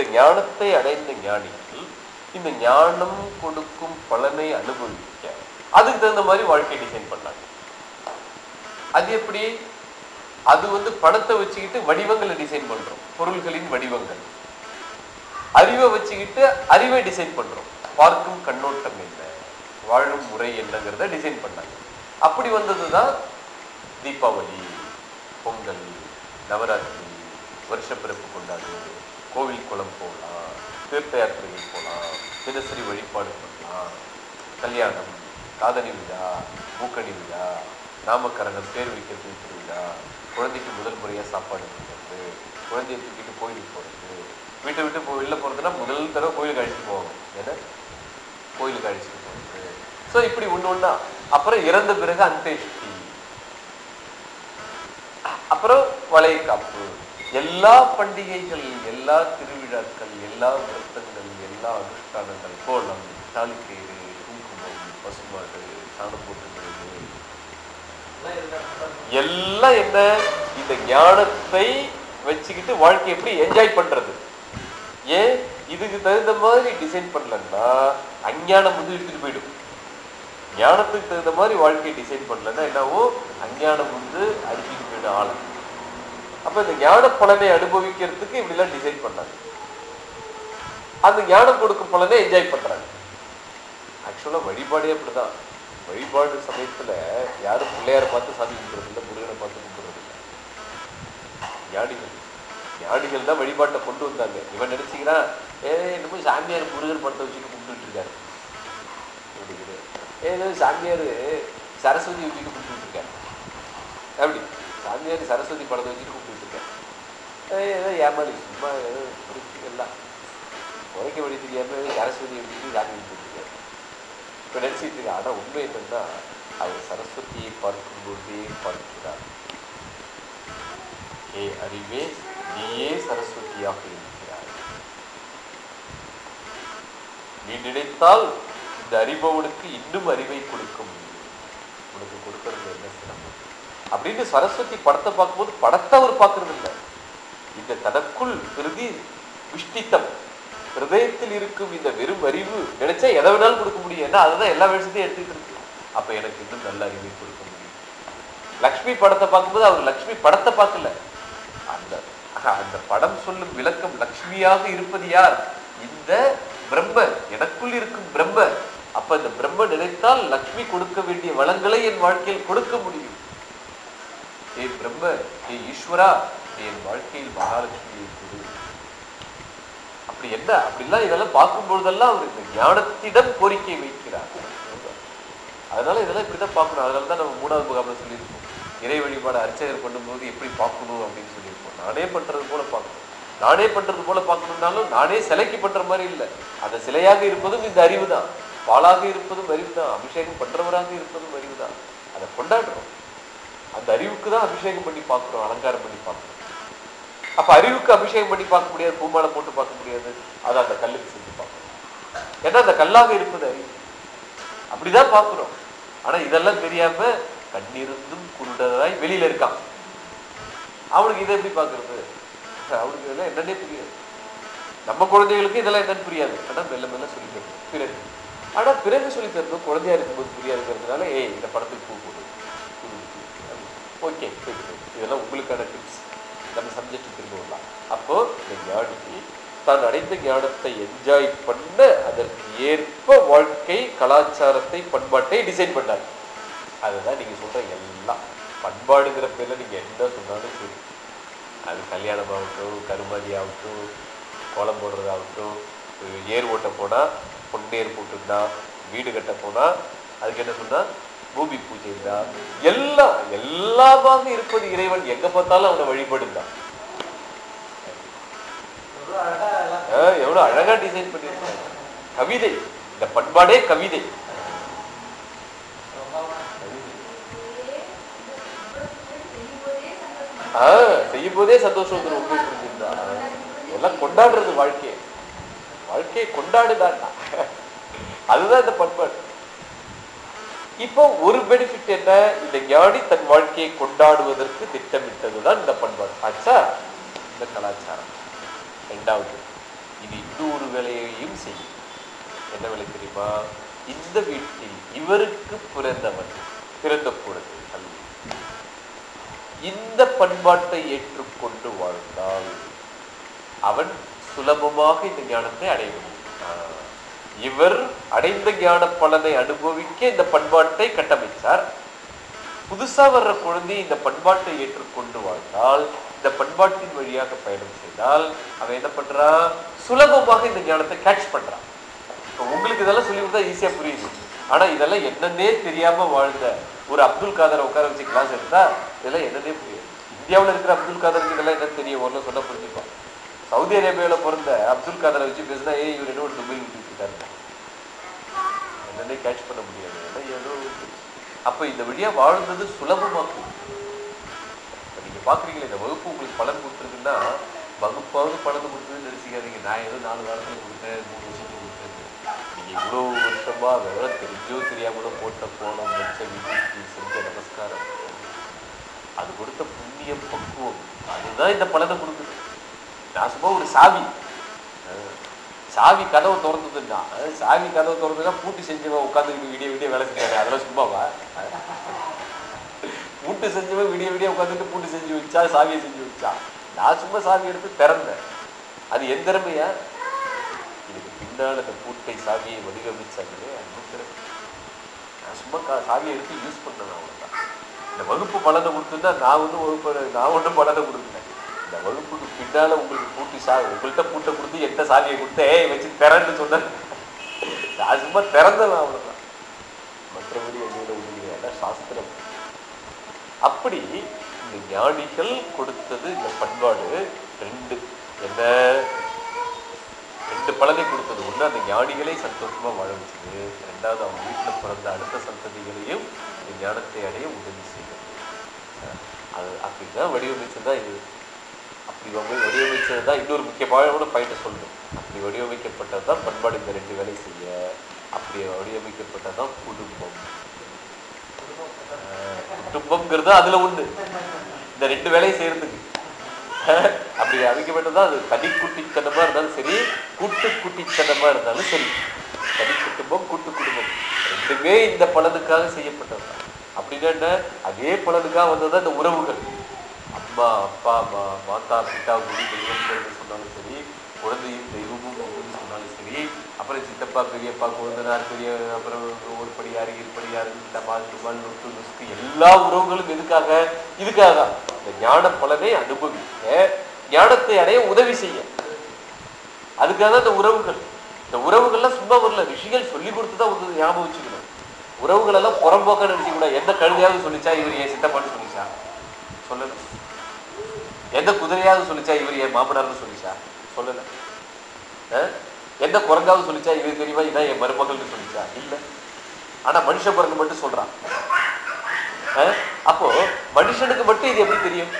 இந்த ஞானத்தை அடைந்த ஞானிகள் இந்த ஞானம் கொடுக்கும் பலனை அனுபவிக்க அதுக்கு தகுந்த மாதிரி வாழ்க்கை டிசைன் பண்ணாங்க. அது எப்படி? அது வந்து படத்தை வச்சுக்கிட்டு வடிவங்களை டிசைன் பண்றோம். பொருள்களின் வடிவங்கள். அறிவை வச்சுக்கிட்டு அறிவை டிசைன் பண்றோம். பார்க்கும் கண்ணோட்டம் என்ன? வாழும் முறை என்னங்கிறத டிசைன் பண்ணாங்க. அப்படி வந்ததுதான் தீபாவளி பொங்கல் நவராத்திரி வருஷப்பிறப்பு கொண்டாடு. கோவில் குளம் போகலாம் தீர்த்த யாத்திரைகள் போகலாம் தினசரி வழிபாடு பண்ணலாம் கல்யாணம் காதணி விழா மூக்கணி விழா நாமக்கரணம் பேர் வைக்கிறது திருவிழா குழந்தைக்கு முதல் முறையாக சாப்பாடு கொடுக்கறது குழந்தைய தூக்கிட்டு கோயிலுக்கு போகிறது வீட்டை விட்டு போ வெளில போகிறதுனா முதல் தடவை கோயிலுக்கு அழைச்சிட்டு போவாங்க ஏன்னா கோயிலுக்கு அழைச்சிட்டு போகிறது ஸோ இப்படி ஒன்று ஒன்றா அப்புறம் இறந்த பிறகு அந்தேஷ்டி அப்புறம் வளைகாப்பு எல்லா பண்டிகைகள் எல்லா திருவிழாக்கள் எல்லா விரத்தங்கள் எல்லா அனுஷ்டானங்கள் கோலம் தாலிக்கயிறு குங்குமம் பசுமாடு சாணப்போட்டு எல்லாம் என்ன? இந்த ஞானத்தை வச்சுக்கிட்டு வாழ்க்கை எப்படி என்ஜாய் பண்றது? ஏன்? இதுக்கு தகுந்த மாதிரி டிசைன் பண்ணலன்னா அஞ்ஞானம் வந்து எடுத்துட்டு போயிடும். ஞானத்துக்கு தகுந்த மாதிரி வாழ்க்கையை டிசைன் பண்ணலன்னா என்னவோ அஞ்ஞானம் வந்து அடிச்சுட்டு போயிடும் ஆளை அப்ப இந்த ஞான பலனை அனுபவிக்கிறதுக்கு இப்படிலாம் டிசைன் பண்ணாங்க. அந்த ஞானம் கொடுக்கும் பலனை என்ஜாய் பண்றாங்க. ஆக்சுவலா வழிபாடே அப்படிதான். வழிபாடு சமயத்துல யாரும் பிள்ளையார பார்த்து சாமி கும்பிடுறது இல்லை முருகனை பார்த்து கும்பிடுறது இல்லை. ஞானிகள். ஞானிகள் தான் வழிபாட்டை கொண்டு வந்தாங்க. இவன் நினைச்சுக்கிறான் ஏ என்னமோ சாமியார் முருகன் படத்தை வச்சுட்டு கும்பிட்டுட்டு இருக்காரு. அப்படிங்கிறது. ஏதோ சாமியார் சரஸ்வதி வச்சுட்டு கும்பிட்டு இருக்காரு. அப்படி. சாமியார் சரஸ்வதி படத்தை வச்சுட்டு கூப்பிட்டுருக்கேன் ஏதோ ஏமாளி சும்மா ஏதோ எல்லாம். உரைக்க வழி தெரியாமல் சரஸ்வதி வச்சுட்டு சாமி கும்பிட்டுட்டு இப்போ நினச்சிட்டு இருக்கேன். ஆனா உண்மை என்னன்னா அவர் சரஸ்வதியை பார்க்கும் பொழுதே பார்க்கிறார். ஏ அறிவே நீயே சரஸ்வதியாக இருக்கிறாய். நீ நினைத்தால் இந்த அறிபவனுக்கு இன்னும் அறிவை கொடுக்க முடியும் உனக்கு கொடுக்கறது அப்படின்னு சரஸ்வதி படத்தை பார்க்கும்போது படத்தை அவர் பார்க்கறது இல்லை. இந்த தனக்குள் பிரதி விஷ்டித்தம் ஹிருதயத்தில் இருக்கும் இந்த வெறும் அறிவு நினைச்சா எதை வேணாலும் கொடுக்க முடியும். ஏன்னா அதுதான் எல்லா விஷயத்தையும் எடுத்துக்கிட்டு இருக்கு. அப்ப எனக்கு இன்னும் நல்ல அறிவை கொடுக்க முடியும். லக்ஷ்மி படத்தை பார்க்கும்போது அவர் லக்ஷ்மி படத்தை பார்க்கல. அந்த அந்த படம் சொல்லும் விளக்கம் லக்ஷ்மியாக இருப்பது யார்? இந்த பிரம்ம எனக்குள் இருக்கும் பிரம்ம அப்ப இந்த பிரம்ம நினைத்தால் லக்ஷ்மி கொடுக்க வேண்டிய வளங்களை என் வாழ்க்கையில் கொடுக்க முடியும். ஏ பிரம்ம ஏ ஈஸ்வரா என் வாழ்க்கையில் மகாலட்சுமி இருக்குது அப்படி என்ன? அப்படிலாம் இதெல்லாம் பார்க்கும் பொழுதெல்லாம் அவர் இந்த ஞானத்திடம் கோரிக்கை வைக்கிறார். அதனால இதெல்லாம் இப்படிதான் பார்க்கணும். அதனால தான் நம்ம மூணாவது முகாமில் சொல்லியிருக்கோம். இறை வழிபாடு அர்ச்சகர் பண்ணும்போது எப்படி பார்க்கணும் அப்படின்னு சொல்லியிருக்கோம். நானே பண்றது போல பார்க்கணும். நானே பண்றது போல பார்க்கணும்னாலும் நானே சிலைக்கு பண்ற மாதிரி இல்லை. அந்த சிலையாக இருப்பதும் இந்த அறிவு தான் பாலாக இருப்பதும் அறிவு தான் அபிஷேகம் பண்றவராக இருப்பதும் அறிவு தான் அதை கொண்டாடுறோம். அந்த அறிவுக்கு தான் அபிஷேகம் பண்ணி பார்க்கிறோம் அலங்காரம் பண்ணி பார்க்கிறோம் அப்ப அறிவுக்கு அபிஷேகம் பண்ணி பார்க்க முடியாது பூமாலை போட்டு பார்க்க முடியாது அதை அந்த கல்லுக்கு செஞ்சு பார்க்கணும். ஏன்னா அந்த கல்லாக இருப்பது அறிவு. அப்படிதான் பார்க்கிறோம். ஆனா இதெல்லாம் தெரியாம கண்ணிருந்தும் குருடராய் வெளியில இருக்கான். அவனுக்கு இதை எப்படி பாக்குறது அவனுக்கு இதெல்லாம் என்னன்னே புரியாது. நம்ம குழந்தைகளுக்கு இதெல்லாம் என்னன்னு புரியாது. ஆனா மெல்ல மெல்ல சொல்லி பிறகு. ஆனா பிறகு சொல்லி தரணும் குழந்தையா இருக்கும்போது புரியாதுங்கிறதுனால ஏய் இந்த படத்துக்கு பூ போடு. ஓகே இதெல்லாம் உங்களுக்கான டிப்ஸ் நம்ம சப்ஜெக்ட் திரும்ப வரலாம். அப்போ இந்த ஞானி தான் அடைந்த ஞானத்தை என்ஜாய் பண்ண அதற்கு ஏற்ப வாழ்க்கை கலாச்சாரத்தை பண்பாட்டை டிசைன் பண்ணார். அதுதான் நீங்க சொல்ற எல்லாம். பண்பாடுங்கிற பேர்ல நீங்க என்ன சொன்னாலும் சரி. அது கல்யாணம் ஆகட்டும் கருமாதி ஆகட்டும் கோலம் போடுறதாகட்டும் ஏர் ஓட்ட போனா பொன்னேர் போட்டுருந்தா வீடு கட்ட போனா அதுக்கு என்ன சொன்னா பூமி பூஜை இருந்தா எல்லாம் எல்லாமாக இருப்பது இறைவன். எங்க பார்த்தாலும் அவனை வழிபடுந்தான் எவ்வளவு அழகா டிசைன் பண்ணிருக்காங்க கவிதை. இந்த பண்பாடே கவிதை. செய்யும் போதே சந்தோஷம் உண்மை புரிஞ்சிருந்தா. எல்லாம் கொண்டாடுறது வாழ்க்கையை வாழ்க்கையை கொண்டாடுதான் அதுதான் இந்த பண்பாடு. இப்போ ஒரு பெனிஃபிட் என்ன? இந்த ஞானி தன் வாழ்க்கையை கொண்டாடுவதற்கு திட்டமிட்டதுதான் இந்த பண்பாடு. ஆச்சா? இந்த கலாச்சாரம். ரெண்டாவது இது இன்னொரு வேலையையும் செய்யும். என்ன வேலை தெரியுமா? இந்த வீட்டில் இவருக்கு பிறந்தவன் பிறந்த கூடது அல்ல. இந்த பண்பாட்டை ஏற்றுக்கொண்டு வாழ்ந்தால் அவன் சுலபமாக இந்த ஞானத்தை அடைய முடியும். இவர் அடைந்த ஞான பலனை அனுபவிக்க இந்த பண்பாட்டை கட்டமைத்தார். புதுசா வர்ற குழந்தை இந்த பண்பாட்டை ஏற்றுக்கொண்டு வாழ்ந்தால் இந்த பண்பாட்டின் வழியாக பயணம் செய்தால் அவன் என்ன பண்றான்? சுலபமாக இந்த ஞானத்தை கேட்ச் பண்றான். இப்போ உங்களுக்கு இதெல்லாம் சொல்லி கொடுத்தா ஈஸியா புரியுது. ஆனா இதெல்லாம் என்னன்னே தெரியாம வாழ்ந்த ஒரு அப்துல் காதரை உட்கார வச்சு கிளாஸ் எடுத்தா இதெல்லாம் என்னன்னே புரியாது. இந்தியாவில் இருக்கிற அப்துல் காதருக்கு இதெல்லாம் என்ன தெரியும் ஒன்றும் சொன்னா புரிஞ்சுப்பான். சவுதி அரேபியாவில் பிறந்த அப்துல் காதரை வச்சு பேசினா ஏ இவர் என்ன ஒரு துபாய் இருக்காரு? என்னன்னே கேட்ச் பண்ண முடியாது. ஏதோ அப்போ இந்த வழியாக வாழ்ந்தது சுலபமாக்கும் நீங்கள் பார்க்குறீங்களே இந்த வகுப்பு உங்களுக்கு பலன் கொடுத்துருக்குன்னா வகுப்பாவது பலன் கொடுத்ததுன்னு நினச்சிக்காதீங்க. நான் ஏதோ நாலு வாரத்துல கொடுத்தேன் மூணு வருஷத்துக்கு கொடுத்தேன். நீங்கள் இவ்வளோ வருஷமாக விவரம் தெரிஞ்சோ தெரியாமலோ போட்ட போனோம் வச்ச வீட்டுக்கு செஞ்ச நமஸ்காரம் அது கொடுத்த புண்ணிய பக்குவம் அதுதான் இந்த பலனை கொடுக்குது. நான் சும்மா ஒரு சாவி. சாவி கதவை திறந்ததுன்னா அதாவது சாவி கதவை திறந்ததுன்னா பூட்டி செஞ்சவன் உட்காந்துக்கிட்டு விடிய விடிய வேலை செஞ்சாரு. அதெல்லாம் சும்மாவா? பூட்டு செஞ்சவன் விடிய விடிய உட்காந்துட்டு பூட்டு செஞ்சு வச்சா சாவியை செஞ்சு வச்சா. நான் சும்மா சாவி எடுத்து திறந்தேன். அது என் திறமையா? இதுக்கு பின்னால் அந்த பூட்டை சாவியை வடிவமைச்சாங்களே நான் சும்மா கா- சாவியை எடுத்து யூஸ் பண்ணேன் அவ்வளோதான் இந்த வகுப்பு பலனை கொடுத்துருந்தா நான் ஒன்றும் வகுப்பு நான் ஒன்றும் பலனை கொடுக்கல. இந்த வகுப்புக்கு பின்னால உங்களுக்கு பூட்டி சா உங்கள்கிட்ட பூட்டை கொடுத்து எந்த சாவியை கொடுத்து ஏய் வச்சு திறன்னு சொன்னேன் நான் சும்மா திறந்தேன் அவ்வளோதான் மற்றபடி என்னோட உதவி சாஸ்திரம். அப்படி இந்த ஞானிகள் கொடுத்தது இந்த பண்பாடு ரெண்டு. என்ன? ரெண்டு பலனை கொடுத்தது. ஒண்ணு அந்த ஞானிகளை சந்தோஷமா வாழ வச்சது ரெண்டாவது அவங்க வீட்டுல பிறந்த அடுத்த சந்ததிகளையும் இந்த ஞானத்தை அடைய உதவி செய்யும் அது அப்படிதான் தான் இது. இது வந்து வடிவமைச்சது தான் இன்னொரு முக்கியமான பாயிண்ட் சொல்லணும் அப்படி வடிவமைக்கப்பட்டது தான் பண்பாடு இந்த ரெண்டு வேலை செய்ய அப்படி வடிவமைக்கப்பட்டது தான் குடும்பம் குடும்பம்ங்கிறது அதில் உண்டு. இந்த ரெண்டு வேலையும் செய்யறதுக்கு. அப்படி அமைக்கப்பட்டதா அது தனி குட்டித்தனமாக இருந்தாலும் சரி கூட்டு குட்டித்தனமாக இருந்தாலும் சரி. தனி குடும்பம் கூட்டு குடும்பம் ரெண்டுமே இந்த பலனுக்காக செய்யப்பட்டது அப்படின்னா என்ன? அதே பலனுக்காக வந்தது இந்த உறவுகள். அம்மா அப்பா மா மாதா பிதா குரு தெய்வம் சொன்னாலும் சரி குழந்தையும் தெய்வமும் அப்படின்னு சொன்னாலும் சரி அப்புறம் சித்தப்பா பெரியப்பா குழந்தனார் பெரிய அப்புறம் ஒரு படியாரு இருப்படியாரு தபால் துபால் நொட்டு நுஸ்கு எல்லா உறவுகளும் எதுக்காக? இதுக்காக தான். இந்த ஞான பலனை அனுபவிக்க ஞானத்தை அடைய உதவி செய்ய. அதுக்காக தான் இந்த உறவுகள். இந்த உறவுகள்லாம் சும்மா வரல. ரிஷிகள் சொல்லி கொடுத்து தான் வந்து ஞாபகம் வச்சுக்கணும். உறவுகளெல்லாம் புறம்போக்க நினைச்சு கூட எந்த கழுதையாவது சொல்லிச்சா இவர் என் சித்தப்பான்னு சொல்லிச்சா? சொல்லணும் எந்த குதிரையாவது சொல்லிச்சா இவர் என் மாமனார்னு சொல்லிச்சா? சொல்லல. எந்த குரங்காவது சொல்லிச்சா இவர் தெரியுமா? இதான் என் மருமகள்னு சொல்லிச்சா? இல்ல. ஆனா மனுஷ குரங்கு மட்டும் சொல்றான். அப்போ மனுஷனுக்கு மட்டும் இது எப்படி தெரியும்?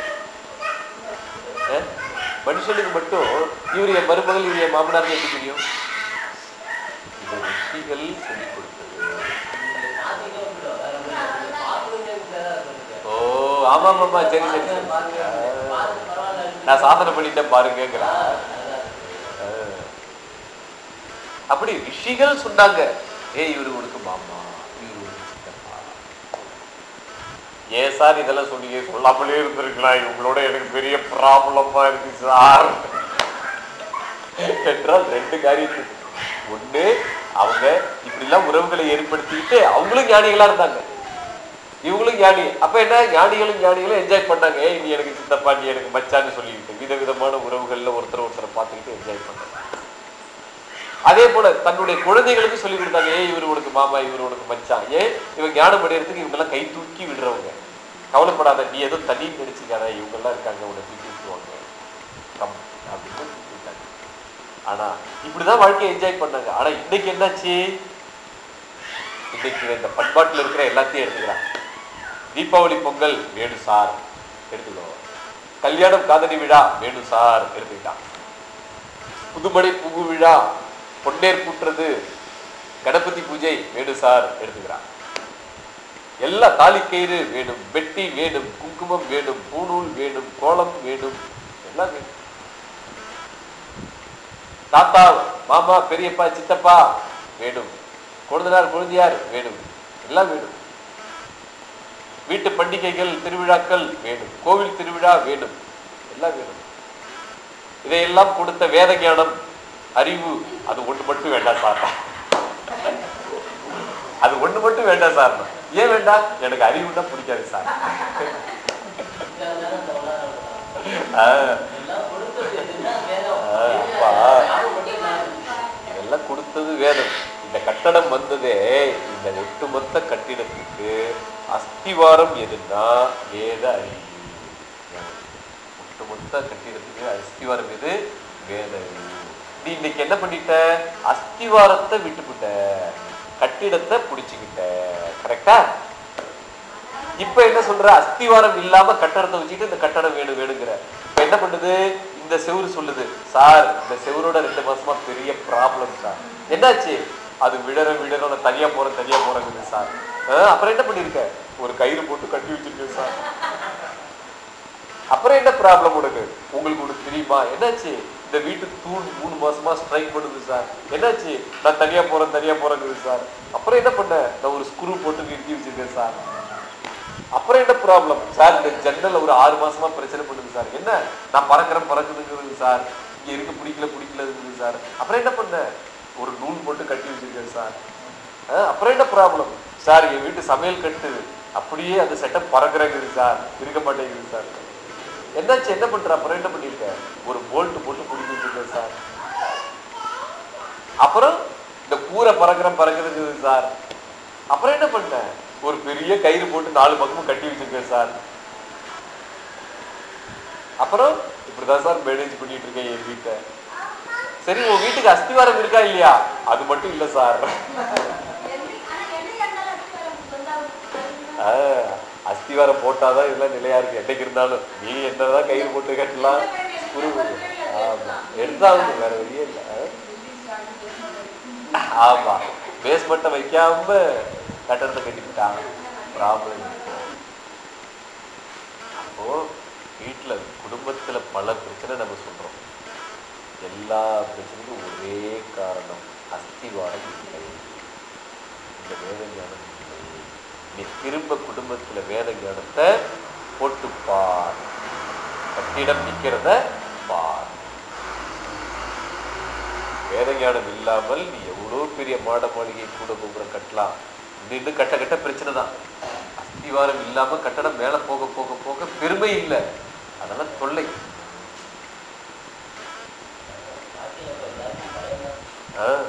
மனுஷனுக்கு மட்டும் இவர் என் மருமகள் இவர் என் மாமனார் எப்படி தெரியும்? இது சொல்லிக் கொடுத்தது. ஓ ஆமா ஆமா சரி சரி. நான் சாதனை பண்ணிட்டேன் பாருங்கிறான் அப்படி ரிஷிகள் சொன்னாங்க ஏ இவரு உனக்கு மாமா ஏ ஏன் சார் இதெல்லாம் சொன்னீங்க? சொல்லாமலே இருந்திருக்கலாம். இவங்களோட எனக்கு பெரிய ப்ராப்ளமா இருக்கு சார். என்றால் ரெண்டு காரியத்துக்கு ஒண்ணு அவங்க இப்படி எல்லாம் உறவுகளை ஏற்படுத்திக்கிட்டு அவங்களும் ஞானிகளா இருந்தாங்க. இவங்களும் ஞானி. அப்ப என்ன? ஞானிகளும் ஞானிகளும் என்ஜாய் பண்ணாங்க. ஏ நீ எனக்கு சித்தப்பா நீ எனக்கு மச்சான்னு சொல்லிக்கிட்டு விதவிதமான உறவுகள்ல ஒருத்தர் ஒருத்தரை பார்த்துக்கிட்டு என்ஜாய் பண்ணாங்க. அதே போல தன்னுடைய குழந்தைகளுக்கு சொல்லி கொடுத்தாங்க ஏ இவர் உனக்கு மாமா இவர் உனக்கு மச்சான். ஏன்? இவன் ஞானம் அடையிறதுக்கு இவங்க எல்லாம் கை தூக்கி விடுறவங்க. கவலைப்படாத நீ எதுவும் தனி நினைச்சுக்காத இவங்க எல்லாம் இருக்காங்க உன்னை தூக்கி விட்டுருவாங்க. கம் அப்படின்னு ஆனா இப்படிதான் வாழ்க்கையை என்ஜாய் பண்ணாங்க. ஆனா இன்னைக்கு என்னாச்சு? இன்னைக்கு இந்த பண்பாட்டுல இருக்கிற எல்லாத்தையும் எடுத்துக்கிறான் தீபாவளி பொங்கல் வேணும் சார் எடுத்துக்கோ. கல்யாணம் காதலி விழா வேணும் சார் எடுத்துக்கிட்டான். புதுமடை புகு விழா பொன்னேர் கூட்டுறது கணபதி பூஜை வேணும் சார் எடுத்துக்கிறான். எல்லா தாலிக்கயிறு வேணும் வெட்டி வேணும் குங்குமம் வேணும் பூநூல் வேணும் கோலம் வேணும் எல்லாம் வேணும். தாத்தா மாமா பெரியப்பா சித்தப்பா வேணும். கொழுந்தனார் குழந்தையார் வேணும். எல்லாம் வேணும். வீட்டு பண்டிகைகள் திருவிழாக்கள் வேணும். கோவில் திருவிழா வேணும். எல்லாம் வேணும். இதையெல்லாம் கொடுத்த வேத ஞானம் அறிவு அது ஒன்று மட்டும் வேண்டாம் சார். அது ஒன்று மட்டும் வேண்டாம் சார். ஏன் வேண்டாம்? எனக்கு அறிவு தான் பிடிக்காது சார். ஆஹ், இதெல்லாம் கொடுத்தது வேதம். கட்டடம் வந்ததே இந்த ஒட்டுமொத்த கட்டிடத்துக்கு அஸ்திவாரம் எதுன்னா வேத அறிவு. ஒட்டுமொத்த கட்டிடத்துக்கு அஸ்திவாரம் எது? வேத அறிவு. நீ இன்னைக்கு என்ன பண்ணிட்ட? அஸ்திவாரத்தை விட்டுவிட்ட கட்டிடத்தை புடிச்சுக்கிட்ட. கரெக்டா? இப்ப என்ன சொல்ற? அஸ்திவாரம் இல்லாம கட்டடத்தை வச்சுட்டு இந்த கட்டடம் வேணும் வேணுங்கிற. இப்ப என்ன பண்ணுது? இந்த செவுரு சொல்லுது. சார் இந்த செவரோட ரெண்டு மாசமா பெரிய ப்ராப்ளம் சார் என்னாச்சு? அது விடற விடற நான் தனியாக போகிற தனியாக போறேங்குது சார் அப்புறம் என்ன பண்ணியிருக்கேன் ஒரு கயிறு போட்டு கட்டி வச்சிருக்கேன் சார் அப்புறம் என்ன ப்ராப்ளம் உனக்கு? உங்களுக்கு ஒன்று தெரியுமா? என்னாச்சு? இந்த வீட்டு தூண் மூணு மாசமா ஸ்ட்ரைக் பண்ணுது சார் என்னாச்சு? நான் தனியா போறேன் தனியா போறேங்குது சார் அப்புறம் என்ன பண்ண? நான் ஒரு ஸ்க்ரூ போட்டு நிறுத்தி வச்சிருக்கேன் சார் அப்புறம் என்ன ப்ராப்ளம் சார் இந்த ஜன்னல் ஒரு ஆறு மாசமா பிரச்சனை பண்ணுது சார் என்ன? நான் பறக்கிறேன் பறக்குதுங்கிறது சார் இங்க இருக்க பிடிக்கல பிடிக்கலங்குது சார் அப்புறம் என்ன பண்ண? ஒரு நூல் போட்டு கட்டி வச்சிருக்கேன் சார். அப்புறம் என்ன ப்ராப்ளம் சார் என் வீட்டு சமையல் கட்டு. அப்படியே அந்த செட்டப் பறக்குறேங்குது சார். இருக்க மாட்டேங்குது சார். என்னாச்சு? என்ன பண்ற? அப்புறம் என்ன பண்ணியிருக்கேன் ஒரு போல்ட் போட்டு பிடிச்சி வச்சிருக்கேன் சார். அப்புறம் இந்த கூரை பறக்கிற பறக்கிறது சார். அப்புறம் என்ன பண்ணேன் ஒரு பெரிய கயிறு போட்டு நாலு பக்கமும் கட்டி வச்சிருக்கேன் சார். அப்புறம் இப்படிதான் சார் மேனேஜ் பண்ணிட்டு இருக்கேன் என் வீட்டை. சரி உங்க வீட்டுக்கு அஸ்திவாரம் இருக்கா இல்லையா? அது மட்டும் இல்ல சார். அஸ்திவாரம் போட்டாதான் இதெல்லாம் நிலையா இருக்கு. என்னைக்கு இருந்தாலும் நீ என்னதான் கயிறு போட்டு கட்டலாம். எடுத்தாலும் வேற வழியே இல்லை. ஆமா. பேஸ்மெண்ட்டை வைக்காம கட்டடத்தை கட்டிவிட்டாங்க ப்ராப்ளம் அப்போ வீட்டுல குடும்பத்துல பல பிரச்சனை நம்ம சொல்றோம். எல்லா பிரச்சனைக்கும் ஒரே காரணம் அஸ்திவாரம் இல்லை. இந்த வேத ஞானம் இல்லை. நீ திரும்ப குடும்பத்தில் வேத ஞானத்தை போட்டு பார். கட்டிடம் நிற்கிறத பார். வேத ஞானம் இல்லாமல் நீ எவ்வளோ பெரிய மாட மாளிகை கூட கோபுரம் கட்டலாம். நின்று கட்ட கட்ட பிரச்சனை தான். அஸ்திவாரம் இல்லாமல் கட்டடம் மேலே போக போக போக பெருமை இல்லை. அதெல்லாம் தொல்லை. ஆஹ்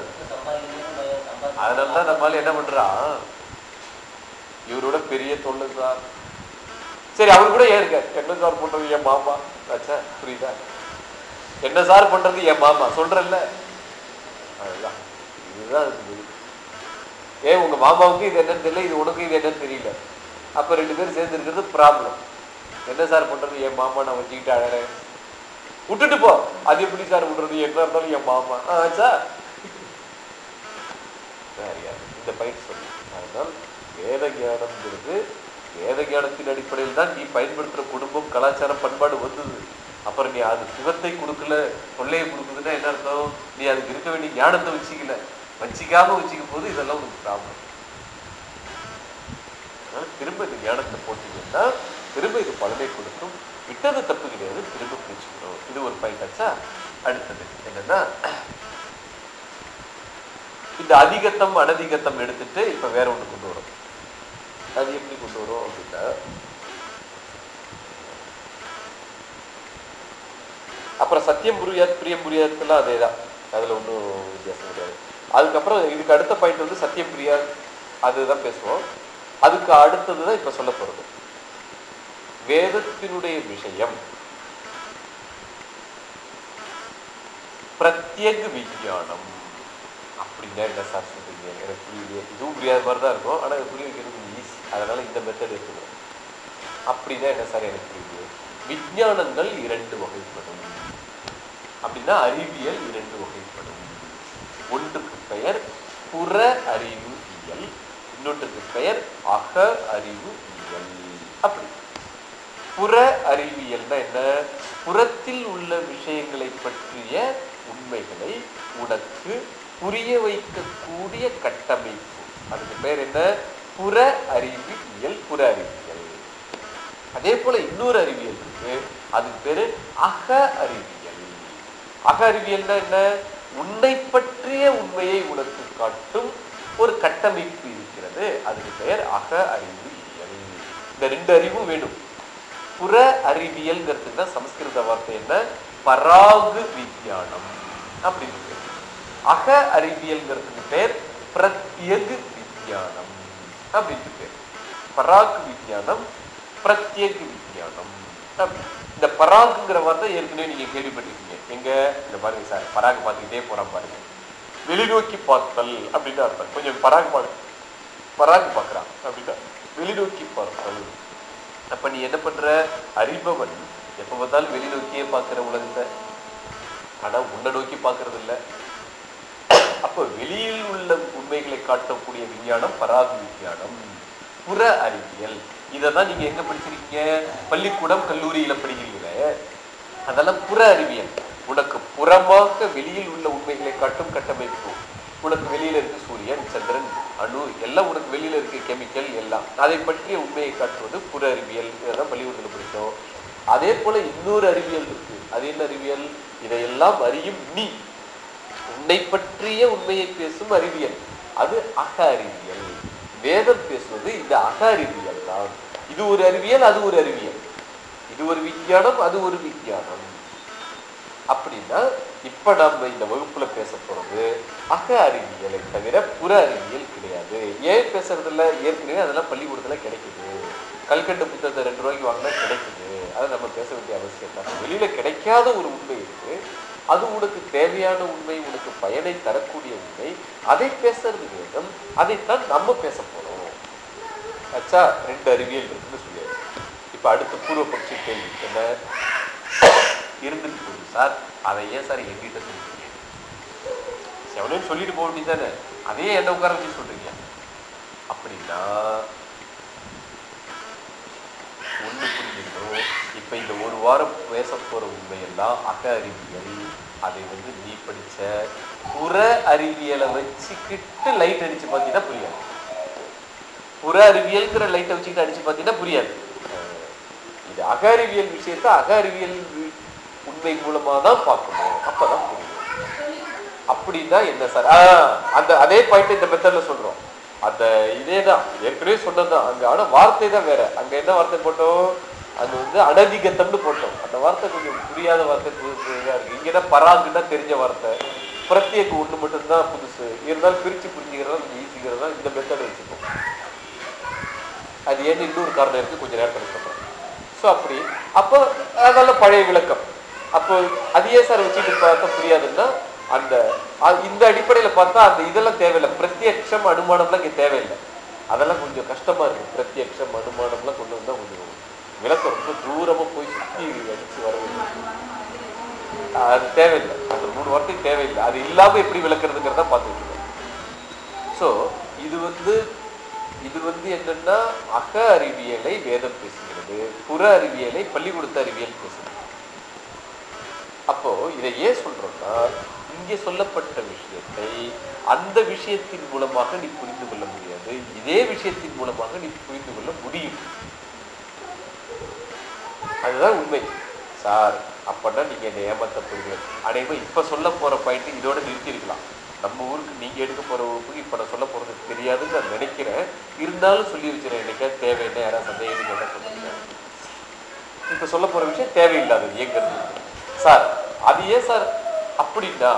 அதனாலதான் நம்மால என்ன பண்றான்? இவரோட பெரிய தொல்லு சார். சரி அவர் கூட ஏன் இருக்கார்? என்ன சார் பண்றது என் மாமா? ஆச்சா புரியுதா? என்ன சார் பண்றது என் மாமா? சொல்றல்ல அதுதான். இதுதான் ஏ உங்க மாமாவுக்கு இது என்னன்னு தெரியல இது உனக்கு இது என்னன்னு தெரியல. அப்ப ரெண்டு பேரும் சேர்ந்து இருக்கிறது ப்ராப்ளம் என்ன சார் பண்றது என் மாமா? நான் வச்சுக்கிட்டு அழறேன். விட்டுட்டு போ. அது எப்படி சார் விடுறது என்ன இருந்தாலும் என் மாமா. ஆச்சா ஆச்சா இந்த பயிற்சி சொல்லி அதனால் வேத ஞானம்ங்கிறது வேத ஞானத்தின் அடிப்படையில் தான் நீ பயன்படுத்துற குடும்பம் கலாச்சாரம் பண்பாடு வந்தது. அப்புறம் நீ அது சுகத்தை கொடுக்கல தொல்லையை கொடுக்குதுன்னா என்ன அர்த்தம்? நீ அதுக்கு இருக்க வேண்டிய ஞானத்தை வச்சுக்கல. வச்சிக்காம வச்சுக்கும் போது இதெல்லாம் உனக்கு ப்ராப்ளம். அதனால திரும்ப இந்த ஞானத்தை போட்டீங்கன்னா திரும்ப இது பலனை கொடுக்கும். விட்டது தப்பு கிடையாது திரும்ப பிடிச்சிக்கணும் இது ஒரு பாயிண்ட் ஆச்சா? அடுத்தது என்னன்னா இந்த அதிகத்தம் அனதிகத்தம் எடுத்துட்டு இப்ப வேற ஒண்ணு கொண்டு வரும். அது எப்படி கொண்டு வரும் அப்படின்னா அப்புறம் சத்தியம் புரியாது பிரியம் புரியாதுலாம் அதே தான் அதுல ஒன்றும் வித்தியாசம் கிடையாது. அதுக்கப்புறம் இதுக்கு அடுத்த பாயிண்ட் வந்து சத்தியம் புரியாத் அதுதான் பேசுவோம். அதுக்கு அடுத்தது தான் இப்ப சொல்ல போறது. வேதத்தினுடைய விஷயம் பிரத்யேக விஞ்ஞானம். அப்படின்னா என்ன சார் சொல்றீங்க. எனக்கு புரியலையே இதுவும் புரியாத மாதிரி தான் இருக்கும். ஆனால் இது புரிய வைக்கிறது ஈஸி அதனால் இந்த மெத்தட் இருக்குது அப்படின்னா என்ன சார் எனக்கு புரியலையே விஞ்ஞானங்கள் இரண்டு வகைப்படும். அப்படின்னா அறிவியல் இரண்டு வகைப்படும். ஒன்றுக்கு பெயர் புற அறிவு இயல் இன்னொன்றுக்கு பெயர் அக அறிவு இயல். அப்படி. புற அறிவியல்னா என்ன? புறத்தில் உள்ள விஷயங்களை பற்றிய உண்மைகளை உனக்கு புரிய வைக்கக்கூடிய கட்டமைப்பு. அதுக்கு பேர் என்ன? புற அறிவியல் புற அறிவியல். அதே போல இன்னொரு அறிவியல் இருக்கு. அதுக்கு பேரு அக அறிவியல். அக அறிவியல்னா என்ன? உன்னை பற்றிய உண்மையை உனக்கு காட்டும் ஒரு கட்டமைப்பு இருக்கிறது. அதுக்கு பெயர் அக அறிவியல். இந்த ரெண்டு அறிவும் வேணும். புற அறிவியல்ங்கிறதுக்கு தான் சமஸ்கிருத வார்த்தை என்ன? பராகு விஞ்ஞானம் அப்படின்னு அக அறிவியல்ங்கிறதுக்கு பேர் பிரத்யக் விஞ்ஞானம் அப்படின்னு பேர். பராக் விஞ்ஞானம் பிரத்யக் வித்தியானம் இந்த பராகுங்கிற வார்த்தை ஏற்கனவே நீங்க கேள்விப்பட்டிருக்கீங்க. எங்க? இந்த பாருங்க சார் பராக் பார்த்துக்கிட்டே போறான் பாருங்க. வெளிநோக்கி பார்த்தல் அப்படின்னு அர்த்தம். கொஞ்சம் பராக் பாரு பராக் பார்க்கறான் அப்படின்னா வெளிநோக்கி பார்த்தல். அப்ப நீ என்ன பண்ற? அறிபவன். எப்ப பார்த்தாலும் வெளிநோக்கியே பார்க்கிற உலகத்தை. ஆனா உன்னை நோக்கி பார்க்கறது இல்லை அப்போ வெளியில் உள்ள உண்மைகளை காட்டக்கூடிய விஞ்ஞானம் பராது விஞ்ஞானம் புற அறிவியல். இதெல்லாம் நீங்க எங்க படிச்சிருக்கீங்க? பள்ளிக்கூடம் கல்லூரியில படிக்கிறீங்களே. அதெல்லாம் புற அறிவியல். உனக்கு புறமாக வெளியில் உள்ள உண்மைகளை காட்டும் கட்டமைப்பு. உனக்கு வெளியில இருக்கு சூரியன் சந்திரன் அணு எல்லாம் உனக்கு வெளியில இருக்கு கெமிக்கல் எல்லாம். அதை பற்றிய உண்மையை காட்டுவது புற அறிவியல். இதெல்லாம் பள்ளிக்கூடத்தில் படித்தோம் அதே போல இன்னொரு அறிவியல் இருக்கு. அது என்ன அறிவியல்? இதையெல்லாம் அறியும் நீ. உன்னை பற்றிய உண்மையை பேசும் அறிவியல். அது அக அறிவியல். வேதம் பேசுவது இந்த அக அறிவியல் தான். இது ஒரு அறிவியல் அது ஒரு அறிவியல். இது ஒரு விஞ்ஞானம் அது ஒரு விஞ்ஞானம். அப்படின்னா இப்ப நம்ம இந்த வகுப்புல பேச போறது அக அறிவியலை தவிர புற அறிவியல் கிடையாது. ஏன் பேசுறதுல ஏற்கனவே அதெல்லாம் பள்ளிக்கூடத்துல கிடைக்குது. கல்கண்டு புத்தகத்தை ரெண்டு ரூபாய்க்கு வாங்கினா கிடைக்குது. அதை நம்ம பேச வேண்டிய அவசியம் தான் வெளியில கிடைக்காத ஒரு உண்மை இருக்கு. அது உனக்கு தேவையான உண்மை உனக்கு பயனை தரக்கூடிய உண்மை. அதை பேசுறது வேதம் அதைத்தான் நம்ம பேச போறோம். ஆச்சா ரெண்டு அறிவியல் இருக்குன்னு சொல்லியாச்சு. இப்ப அடுத்த பூர்வ பட்சி கேள்வி. என்ன? இருந்துட்டு போகுது சார். அதை ஏன் சார் எங்கிட்ட சொல்றீங்க? எவ்வளவு சொல்லிட்டு போக வேண்டியதானே அதையே என்ன உட்கார வச்சு சொல்றீங்க? அப்படின்னா ஒண்ணு புரிஞ்சுக்கணும். இப்போ இந்த ஒரு வாரம் பேச போகிற உண்மையெல்லாம் அக அறிவியல். அதை வந்து நீ படித்த புற அறிவியலை வச்சுக்கிட்டு லைட் அடித்து பார்த்தீங்கன்னா புரியாது. புற அறிவியல்ங்கிற லைட்டை வச்சுக்கிட்டு அடிச்சு பார்த்தீங்கன்னா புரியாது. இது அக அறிவியல் விஷயத்த அக அறிவியல் உண்மை மூலமா தான் பார்க்கணும். அப்பதான் புரியும். அப்படின்னா என்ன சார்? அந்த அதே பாயிண்ட் இந்த மெத்தடில் சொல்கிறோம் அந்த இதே தான் ஏற்கனவே சொன்னதுதான். அங்கே ஆனால் வார்த்தை தான் வேற. அங்கே என்ன வார்த்தை போட்டோம்? அது வந்து அனதிகத்தம்னு போட்டோம். அந்த வார்த்தை கொஞ்சம் புரியாத வார்த்தை புது புதுதா இங்கே இங்கதான் பராங்குன்னா தெரிஞ்ச வார்த்தை. பிரத்யேக ஒன்று மட்டும்தான் புதுசு. இருந்தாலும் பிரித்து புரிஞ்சுக்கிறதா கொஞ்சம் ஈஸிங்கிறதா இந்த மெத்தடை வச்சுப்போம். அது ஏன்னு இன்னொரு காரணம் இருக்குது கொஞ்சம் நேரத்தில் சொல்கிறோம் ஸோ அப்படி. அப்போ அதெல்லாம் பழைய விளக்கம். அப்போ அதையே சார் வச்சுட்டு பார்த்தா புரியாதுன்னா அந்த அ- இந்த அடிப்படையில் பார்த்தா அந்த இதெல்லாம் தேவையில்லை. பிரத்யக்ஷம் அனுமானம்லாம் இங்கே தேவையில்லை. அதெல்லாம் கொஞ்சம் கஷ்டமாக இருக்குது பிரத்யக்ஷம் அனுமானம்லாம் கொண்டு வந்தால் கொஞ்சம் விளக்கம் ரொம்ப தூரமா போய் சுத்தி வச்சு வர அது தேவையில்லை. அந்த மூணு வார்த்தை தேவையில்லை. அது இல்லாம எப்படி விளக்குறதுங்கிறத பார்த்துக்கிட்டு இருக்கோம் ஸோ இது வந்து இது வந்து என்னன்னா அக அறிவியலை வேதம் பேசுகிறது புற அறிவியலை பள்ளிக்கூடத்து அறிவியல் பேசுகிறது. அப்போ இதை ஏன் சொல்றோம்னா இங்கே சொல்லப்பட்ட விஷயத்தை அந்த விஷயத்தின் மூலமாக நீ புரிந்து கொள்ள முடியாது. இதே விஷயத்தின் மூலமாக நீ புரிந்து கொள்ள முடியும். அதுதான் உண்மை. சார் அப்படின்னா நீங்க என்னை ஏமாத்த போறீங்க. அநேகமா இப்ப சொல்ல போற பாயிண்ட்டு இதோட நிறுத்தியிருக்கலாம். நம்ம ஊருக்கு நீங்க எடுக்க போற ஊருக்கு இப்ப நான் சொல்ல போகிறது தெரியாதுன்னு நான் நினைக்கிறேன். இருந்தாலும் சொல்லி வச்சிருக்கேன் என்னைக்கா தேவைன்னா யாராவது சந்தேகம் கேட்டா சொல்லுங்க இப்போ சொல்ல போற விஷயம் தேவையில்லாதது இயங்கிறது. சார் அது ஏன் சார்? அப்படின்னா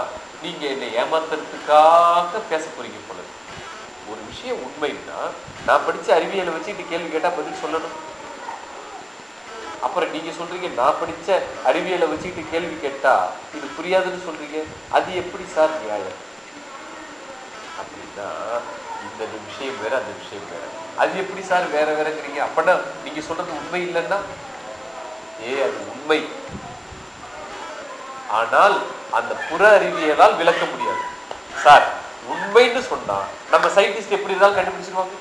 நீங்க என்னை ஏமாத்துறதுக்காக பேச போறீங்க போல ஒரு விஷயம் உண்மைன்னா நான் படிச்ச அறிவியலை வச்சுட்டு கேள்வி கேட்டால் பதில் சொல்லணும். அப்புறம் நீங்க சொல்றீங்க நான் படிச்ச அறிவியலை வச்சுக்கிட்டு கேள்வி கேட்டா இது புரியாதுன்னு சொல்றீங்க. அது எப்படி சார் நியாயம்? அப்படின்னா இந்த விஷயம் வேற அந்த விஷயம் வேற. அது எப்படி சார் வேற வேறங்கிறீங்க? அப்படின்னா நீங்க சொல்றது உண்மை இல்லைன்னா? ஏ அது உண்மை. ஆனால் அந்த புற அறிவியலால் விளக்க முடியாது. சார் உண்மைன்னு சொன்னா நம்ம சயின்டிஸ்ட் எப்படி இருந்தாலும் கண்டுபிடிச்சிருவாங்க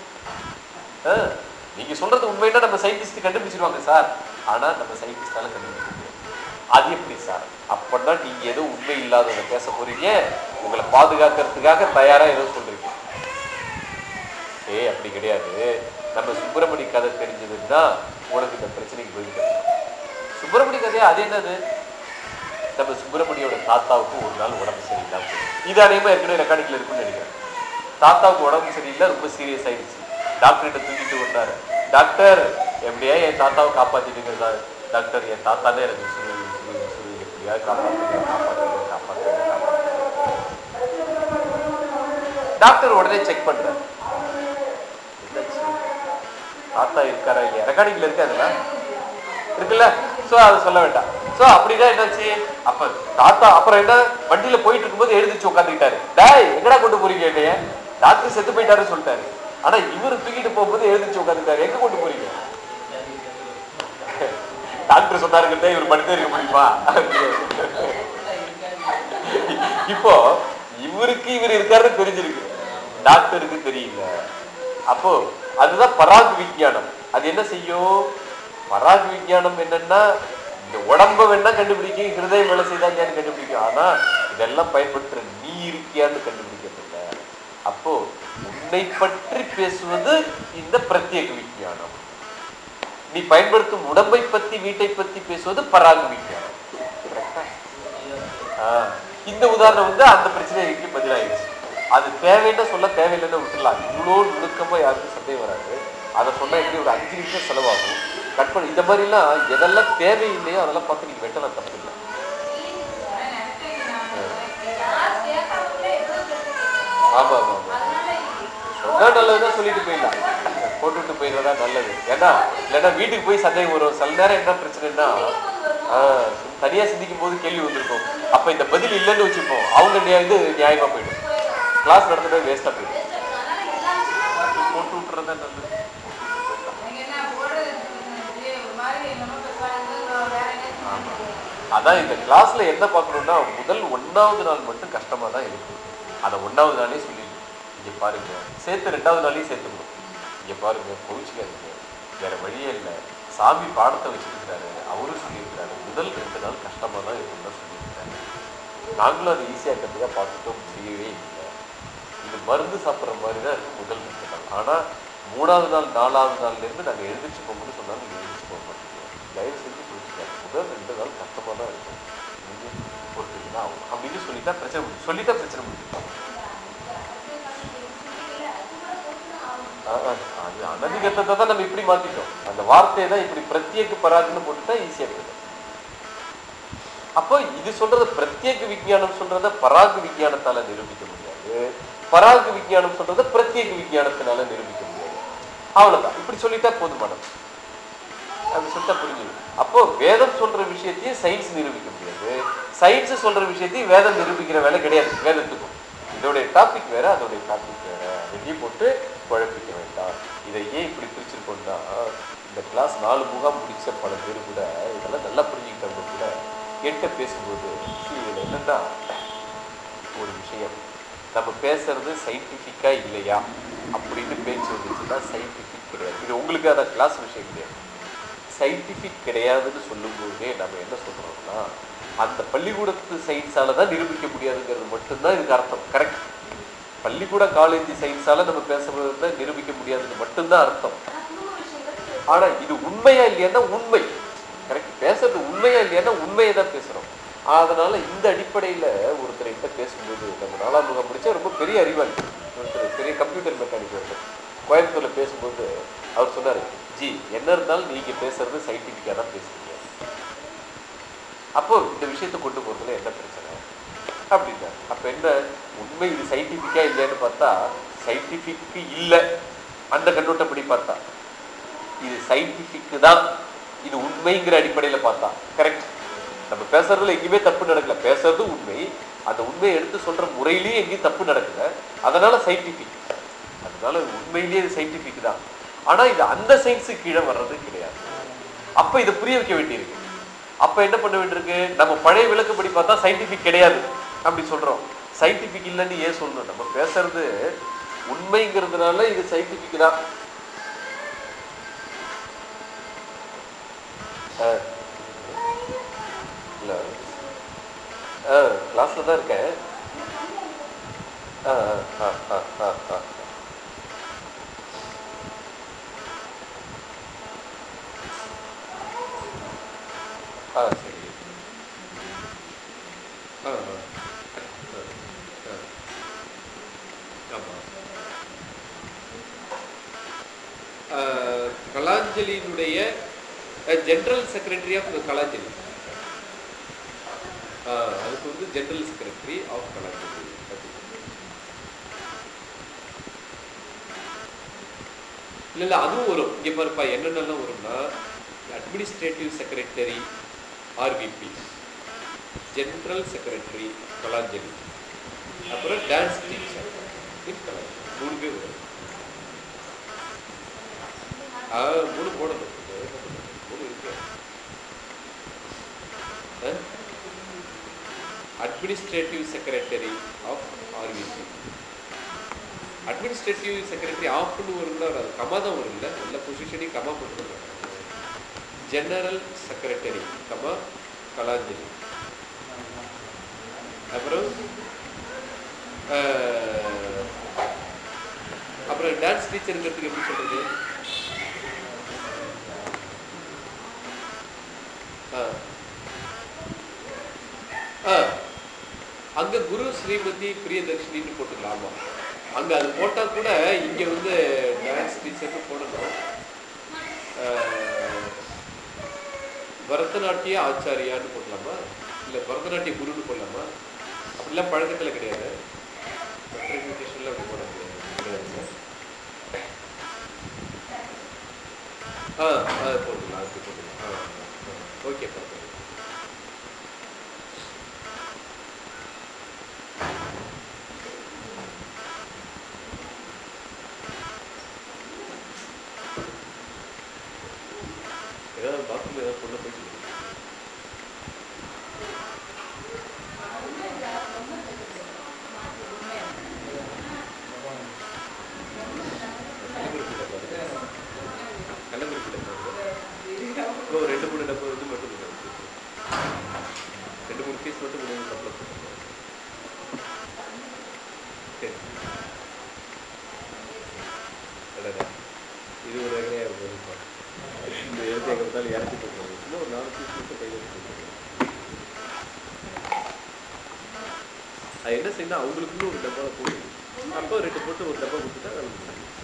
நீங்க சொல்றது உண்மைன்னா நம்ம சயின்டிஸ்ட் கண்டுபிடிச்சிருவாங்க சார். ஆனா நம்ம சயின்டிஸ்டால கண்டுபிடிக்க முடியாது அது எப்படி சார்? அப்படின்னா நீங்க எதுவும் உண்மை இல்லாததை பேச போறீங்க. உங்களை பாதுகாக்கிறதுக்காக தயாரா ஏதோ சொல்றீங்க. ஏ அப்படி கிடையாது. நம்ம சுப்பிரமணி கதை தெரிஞ்சதுன்னா உனக்கு இந்த பிரச்சனைக்கு பதில் கிடைக்கும். சுப்பிரமணி கதையா அது என்னது? நம்ம சுப்பிரமணியோட தாத்தாவுக்கு ஒரு நாள் உடம்பு சரியில்லாம இது அநேகமா ஏற்கனவே ரெக்கார்டிங்ல இருக்குன்னு நினைக்கிறேன். தாத்தாவுக்கு உடம்பு சரியில்லை ரொம்ப சீரியஸ் ஆயிடுச்சு. டாக்டர்கிட்ட தூக்கிட்டு வந்தாரு. டாக்டர் எப்படியா என் தாத்தாவை காப்பாத்திடுங்க சார். டாக்டர் என் தாத்தா தான் எனக்கு சொல்லு சொல்லு சொல்லு எப்படியா காப்பாத்துங்க காப்பாத்துங்க காப்பாத்துங்க டாக்டர் உடனே செக் பண்றாரு. என்னாச்சு? தாத்தா இருக்காரா இல்லையா? ரெக்கார்டிங்ல இருக்கு இருக்குல்ல? ஸோ அதை சொல்ல வேண்டாம். ஸோ அப்படின்னா என்னாச்சு? அப்ப தாத்தா அப்புறம் என்ன? வண்டியில போயிட்டு இருக்கும்போது எழுதிச்சு உட்காந்துக்கிட்டாரு டேய் எங்கடா கொண்டு போறீங்க என்னைய? டாக்டர் செத்து போயிட்டாருன்னு சொல்லிட்டாரு. ஆனா இவரு தூக்கிட்டு போகும்போது எழுதிச்சு உட்காந்துட்டாரு எங்க கொண்டு போறீங்க? டாக்டர் சொன்னாருக்கிட்ட இவர் படித்தே இருக்க முடியுமா? இப்போ இவருக்கு இவர் இருக்காருன்னு தெரிஞ்சிருக்கு. டாக்டருக்கு தெரியல. அப்போ அதுதான் பராக் விஞ்ஞானம். அது என்ன செய்யும்? பராக் விஞ்ஞானம் என்னன்னா இந்த உடம்ப வேணா கண்டுபிடிக்கும் ஹிருதயம் வேலை செய்தாங்கன்னு கண்டுபிடிக்கும் ஆனா இதெல்லாம் பயன்படுத்துற நீ இருக்கியான்னு கண்டுபிடிக்கிறது அப்போ உன்னை பற்றி பேசுவது இந்த பிரத்யேக விஞ்ஞானம். நீ பயன்படுத்தும் உடம்பை பத்தி வீட்டை பத்தி பேசுவது பராக விஞ்ஞானம் இந்த உதாரணம் வந்து அந்த பிரச்சனைக்கு பதிலாயிடுச்சு. அது தேவைன்னு சொல்ல தேவையில்லைன்னு விட்டுலாம் இவ்வளோ நுணுக்கமா யாருக்கும் சந்தேகம் வராது. அதை சொன்னா எப்படி ஒரு அஞ்சு நிமிஷம் செலவாகும். கட் பண்ணி இந்த மாதிரிலாம் எதெல்லாம் தேவையில்லையோ அதெல்லாம் பார்த்து நீங்க வெட்டலாம் தப்பு இல்லை ஆமா ஆமா ஆமா. சொன்னா நல்லதுதான் சொல்லிட்டு போயிடலாம். போட்டுட்டு போயிடுறதா நல்லது. ஏன்னா இல்லைன்னா வீட்டுக்கு போய் சந்தேகம் வரும். சில நேரம் என்ன பிரச்சனைன்னா ஆஹ், தனியா சிந்திக்கும் போது கேள்வி வந்திருக்கும். அப்ப இந்த பதில் இல்லைன்னு வச்சுப்போம். அவங்க இது நியாயமா போயிடும். கிளாஸ் நடத்துறது வேஸ்டா போயிடும். போட்டு விட்டுறதா நல்லது. அதான் இந்த கிளாஸ்ல என்ன பார்க்கணும்னா முதல் ஒண்ணாவது நாள் மட்டும் கஷ்டமா தான் இருக்கும் அதை ஒண்ணாவது நாளே சொல்லிடு. இங்க பாருங்க. சேர்த்து ரெண்டாவது நாளையும் சேர்த்துக்கணும். இங்கே பாருங்க கோவிச்சுக்காதீங்க வேற வழியே இல்லை. சாமி பாடத்தை வச்சிருக்கிறாரு. அவரும் சொல்லியிருக்கிறாரு. முதல் ரெண்டு நாள் கஷ்டமாக தான் இருக்குன்னு தான் சொல்லியிருக்கிறாரு. நாங்களும் அதை ஈஸியாக இருக்கிறதுக்காக பார்த்துட்டோம். முடியவே இல்லை. இது மருந்து சாப்பிட்ற மாதிரி தான் இருக்குது முதல் ரெண்டு நாள். ஆனால் மூணாவது நாள் நாலாவது நாள்லேருந்து நாங்கள் எழுந்திரிச்சு போகணும்னு சொன்னாலும் நீங்க எழுந்திரிச்சு போக மாட்டீங்க. தயவு செஞ்சு புரிஞ்சுக்காங்க முதல் ரெண்டு நாள் கஷ்டமாக தான் இருக்கும். நீங்கள் பொறுத்துக்கிட்டு அப்படின்னு சொல்லிட்டா பிரச்சனை முடியும் சொல்லிட்டா பிரச்சனை முடியும் ஆ, ஆ, அது அனதிகத்தை தான் நம்ம இப்படி மாத்திட்டோம் அந்த வார்த்தையை தான் இப்படி பிரத்யேக பராஜன்னு போட்டுட்டா ஈஸியா போயிடும் அப்போ இது சொல்றது பிரத்யேக விஞ்ஞானம் சொல்றத பராக விஞ்ஞானத்தால நிரூபிக்க முடியாது பராக விஞ்ஞானம் சொல்றத பிரத்யேக விஜயானத்தினால நிரூபிக்க முடியாது. அவ்வளவுதான் இப்படி சொல்லிட்டா போதுமானது அது சொல்லிட்டா புரிஞ்சுது அப்போ வேதம் சொல்ற விஷயத்தையும் சயின்ஸ் நிரூபிக்க முடியாது சயின்ஸ் சொல்ற விஷயத்தையும் வேதம் நிரூபிக்கிற வேலை கிடையாது வேதத்துக்கும் இதோடைய டாபிக் வேற அதோடைய டாபிக் வேற. ரெண்டையும் போட்டு குழப்பிக்க வேண்டாம் இதை ஏன் இப்படி பிரிச்சிருக்கோம்னா இந்த கிளாஸ் நாலு முகாம் முடித்த பல பேர் கூட இதெல்லாம் நல்லா புரிஞ்சுக்கிட்டவங்க கூட என்கிட்ட பேசும்போது see, ஒரு விஷயம்? நம்ம பேசுறது சயின்டிஃபிக்காக இல்லையா? அப்படின்னு பேச்சு வந்துச்சுன்னா சயின்டிஃபிக் கிடையாது. இது உங்களுக்கு அதான் கிளாஸ் விஷயம் கிடையாது சயின்டிஃபிக் கிடையாதுன்னு சொல்லும்போதே நம்ம என்ன சொல்கிறோம்னா அந்த பள்ளிக்கூடத்து சயின்ஸால தான் நிரூபிக்க முடியாதுங்கிறது மட்டும்தான் இதுக்கு அர்த்தம். கரெக்ட் பள்ளிக்கூட காலேஜ் சயின்ஸால நம்ம பேசுறத நிரூபிக்க முடியாதுன்னு மட்டும்தான் அர்த்தம். ஆனா இது உண்மையா இல்லையான்னா உண்மை. கரெக்ட் பேசுறது உண்மையா இல்லையான்னா உண்மையை தான் பேசுறோம். அதனால இந்த அடிப்படையில ஒருத்தர் கிட்ட பேசும்போது நம்ம நாலாம் முகம் முடிச்சா ரொம்ப பெரிய அறிவாளி. ஒருத்தர் பெரிய கம்ப்யூட்டர் மெக்கானிக் ஒருத்தர். கோயம்புத்தூர்ல பேசும்போது அவர் சொன்னாரு ஜி என்ன இருந்தாலும் நீங்க பேசுறது சயின்டிபிக்கா தான் பேசுறீங்க. அப்போ இந்த விஷயத்தை கொண்டு போறதுல என்ன பிரச்சனை? அப்படின்னா அப்ப என்ன? உண்மை இது சயின்டிஃபிக்காக இல்லைன்னு பார்த்தா சயின்டிஃபிக்கு இல்லை. அந்த கண்ணோட்டப்படி பார்த்தா. இது சயின்டிஃபிக்கு தான் இது உண்மைங்கிற அடிப்படையில் பார்த்தா. கரெக்ட் நம்ம பேசுறதுல எங்கேயுமே தப்பு நடக்கல. பேசுறது உண்மை. அந்த உண்மையை எடுத்து சொல்ற முறையிலேயே எங்கேயும் தப்பு நடக்கல. அதனால சயின்டிஃபிக் அதனால உண்மையிலேயே இது சயின்டிஃபிக் தான். ஆனா இது அந்த சயின்ஸுக்கு கீழே வர்றது கிடையாது. அப்ப இதை புரிய வைக்க வேண்டியிருக்கு. அப்ப என்ன பண்ண வேண்டியிருக்கு? நம்ம பழைய விளக்குப்படி பார்த்தா சயின்டிஃபிக் கிடையாது. அப்படி சொல்றோம். சயின்டிஃபிக் இல்லைன்னு ஏன் சொல்லணும்? நம்ம பேசுறது உண்மைங்கிறதுனால இது சயின்டிஃபிக் தான். ஆ. இல்ல. ஆ கிளாஸ்ல தான் இருக்கேன். ஆ ஆ ஆ ஆ ஆ ஆ. சரி. ஆ ஆ ஆ ஆமாம் கலாஞ்சலியினுடைய ஜென்ரல் செக்ரட்டரி ஆஃப் கலாஞ்சலி. அதுக்கு வந்து ஜென்ரல் செக்ரட்டரி ஆஃப் கலாஞ்சலி. இல்லை இல்லை அதுவும் வரும். இங்கே பாருப்பா என்னென்னலாம் வரும்னா administrative secretary RVP general secretary Kalanjali. அப்புறம் டான்ஸ் டீச்சர் மூணு பேர் வரும். ஆ போடணும். மூணு இருக்கு. Administrative secretary of RVP administrative secretary ஆஃப்னு ஒரு வராது கமா தான் வரும் இல்லை எல்லா பொசிஷனையும் கமா போட்டுருக்காங்க ஜெனரல் செக்ரட்டரி கமா கலாஞ்சலி அப்புறம் அப்புறம் டான்ஸ் டீச்சருங்கிறதுக்கு எப்படி சொல்றது ஆ. ஆ. அங்க குரு ஸ்ரீமதி பிரியதர்ஷினின்னு போட்டுக்கலாமா? அங்க அது போட்டா கூட இங்க வந்து டான்ஸ் டீச்சர்னு போடணும். பரதநாட்டிய ஆச்சாரியான்னு போடலாமா? இல்ல பரதநாட்டிய குருன்னு போடலாமா? அப்படிலாம் பழக்கத்துல கிடையாது. மற்ற அப்படி போட முடியாது. ஆ போட்டுக்கலாம் அது போட்டுக்கலாம். ஆ. ஓகே அடடா. இது ஒரு வகையாக இருக்கும் இந்த இடத்தை எங்கே பார்த்தாலும் இறச்சி போட்டுருவாங்க இன்னும் ஒரு நாலு பீஸ் மட்டும் அது என்ன செய்யணும் அவங்களுக்குன்னு ஒரு டப்பாவை போட்டு அப்போ ரெண்டு போட்டு ஒரு டப்பா கொடுத்துட்டா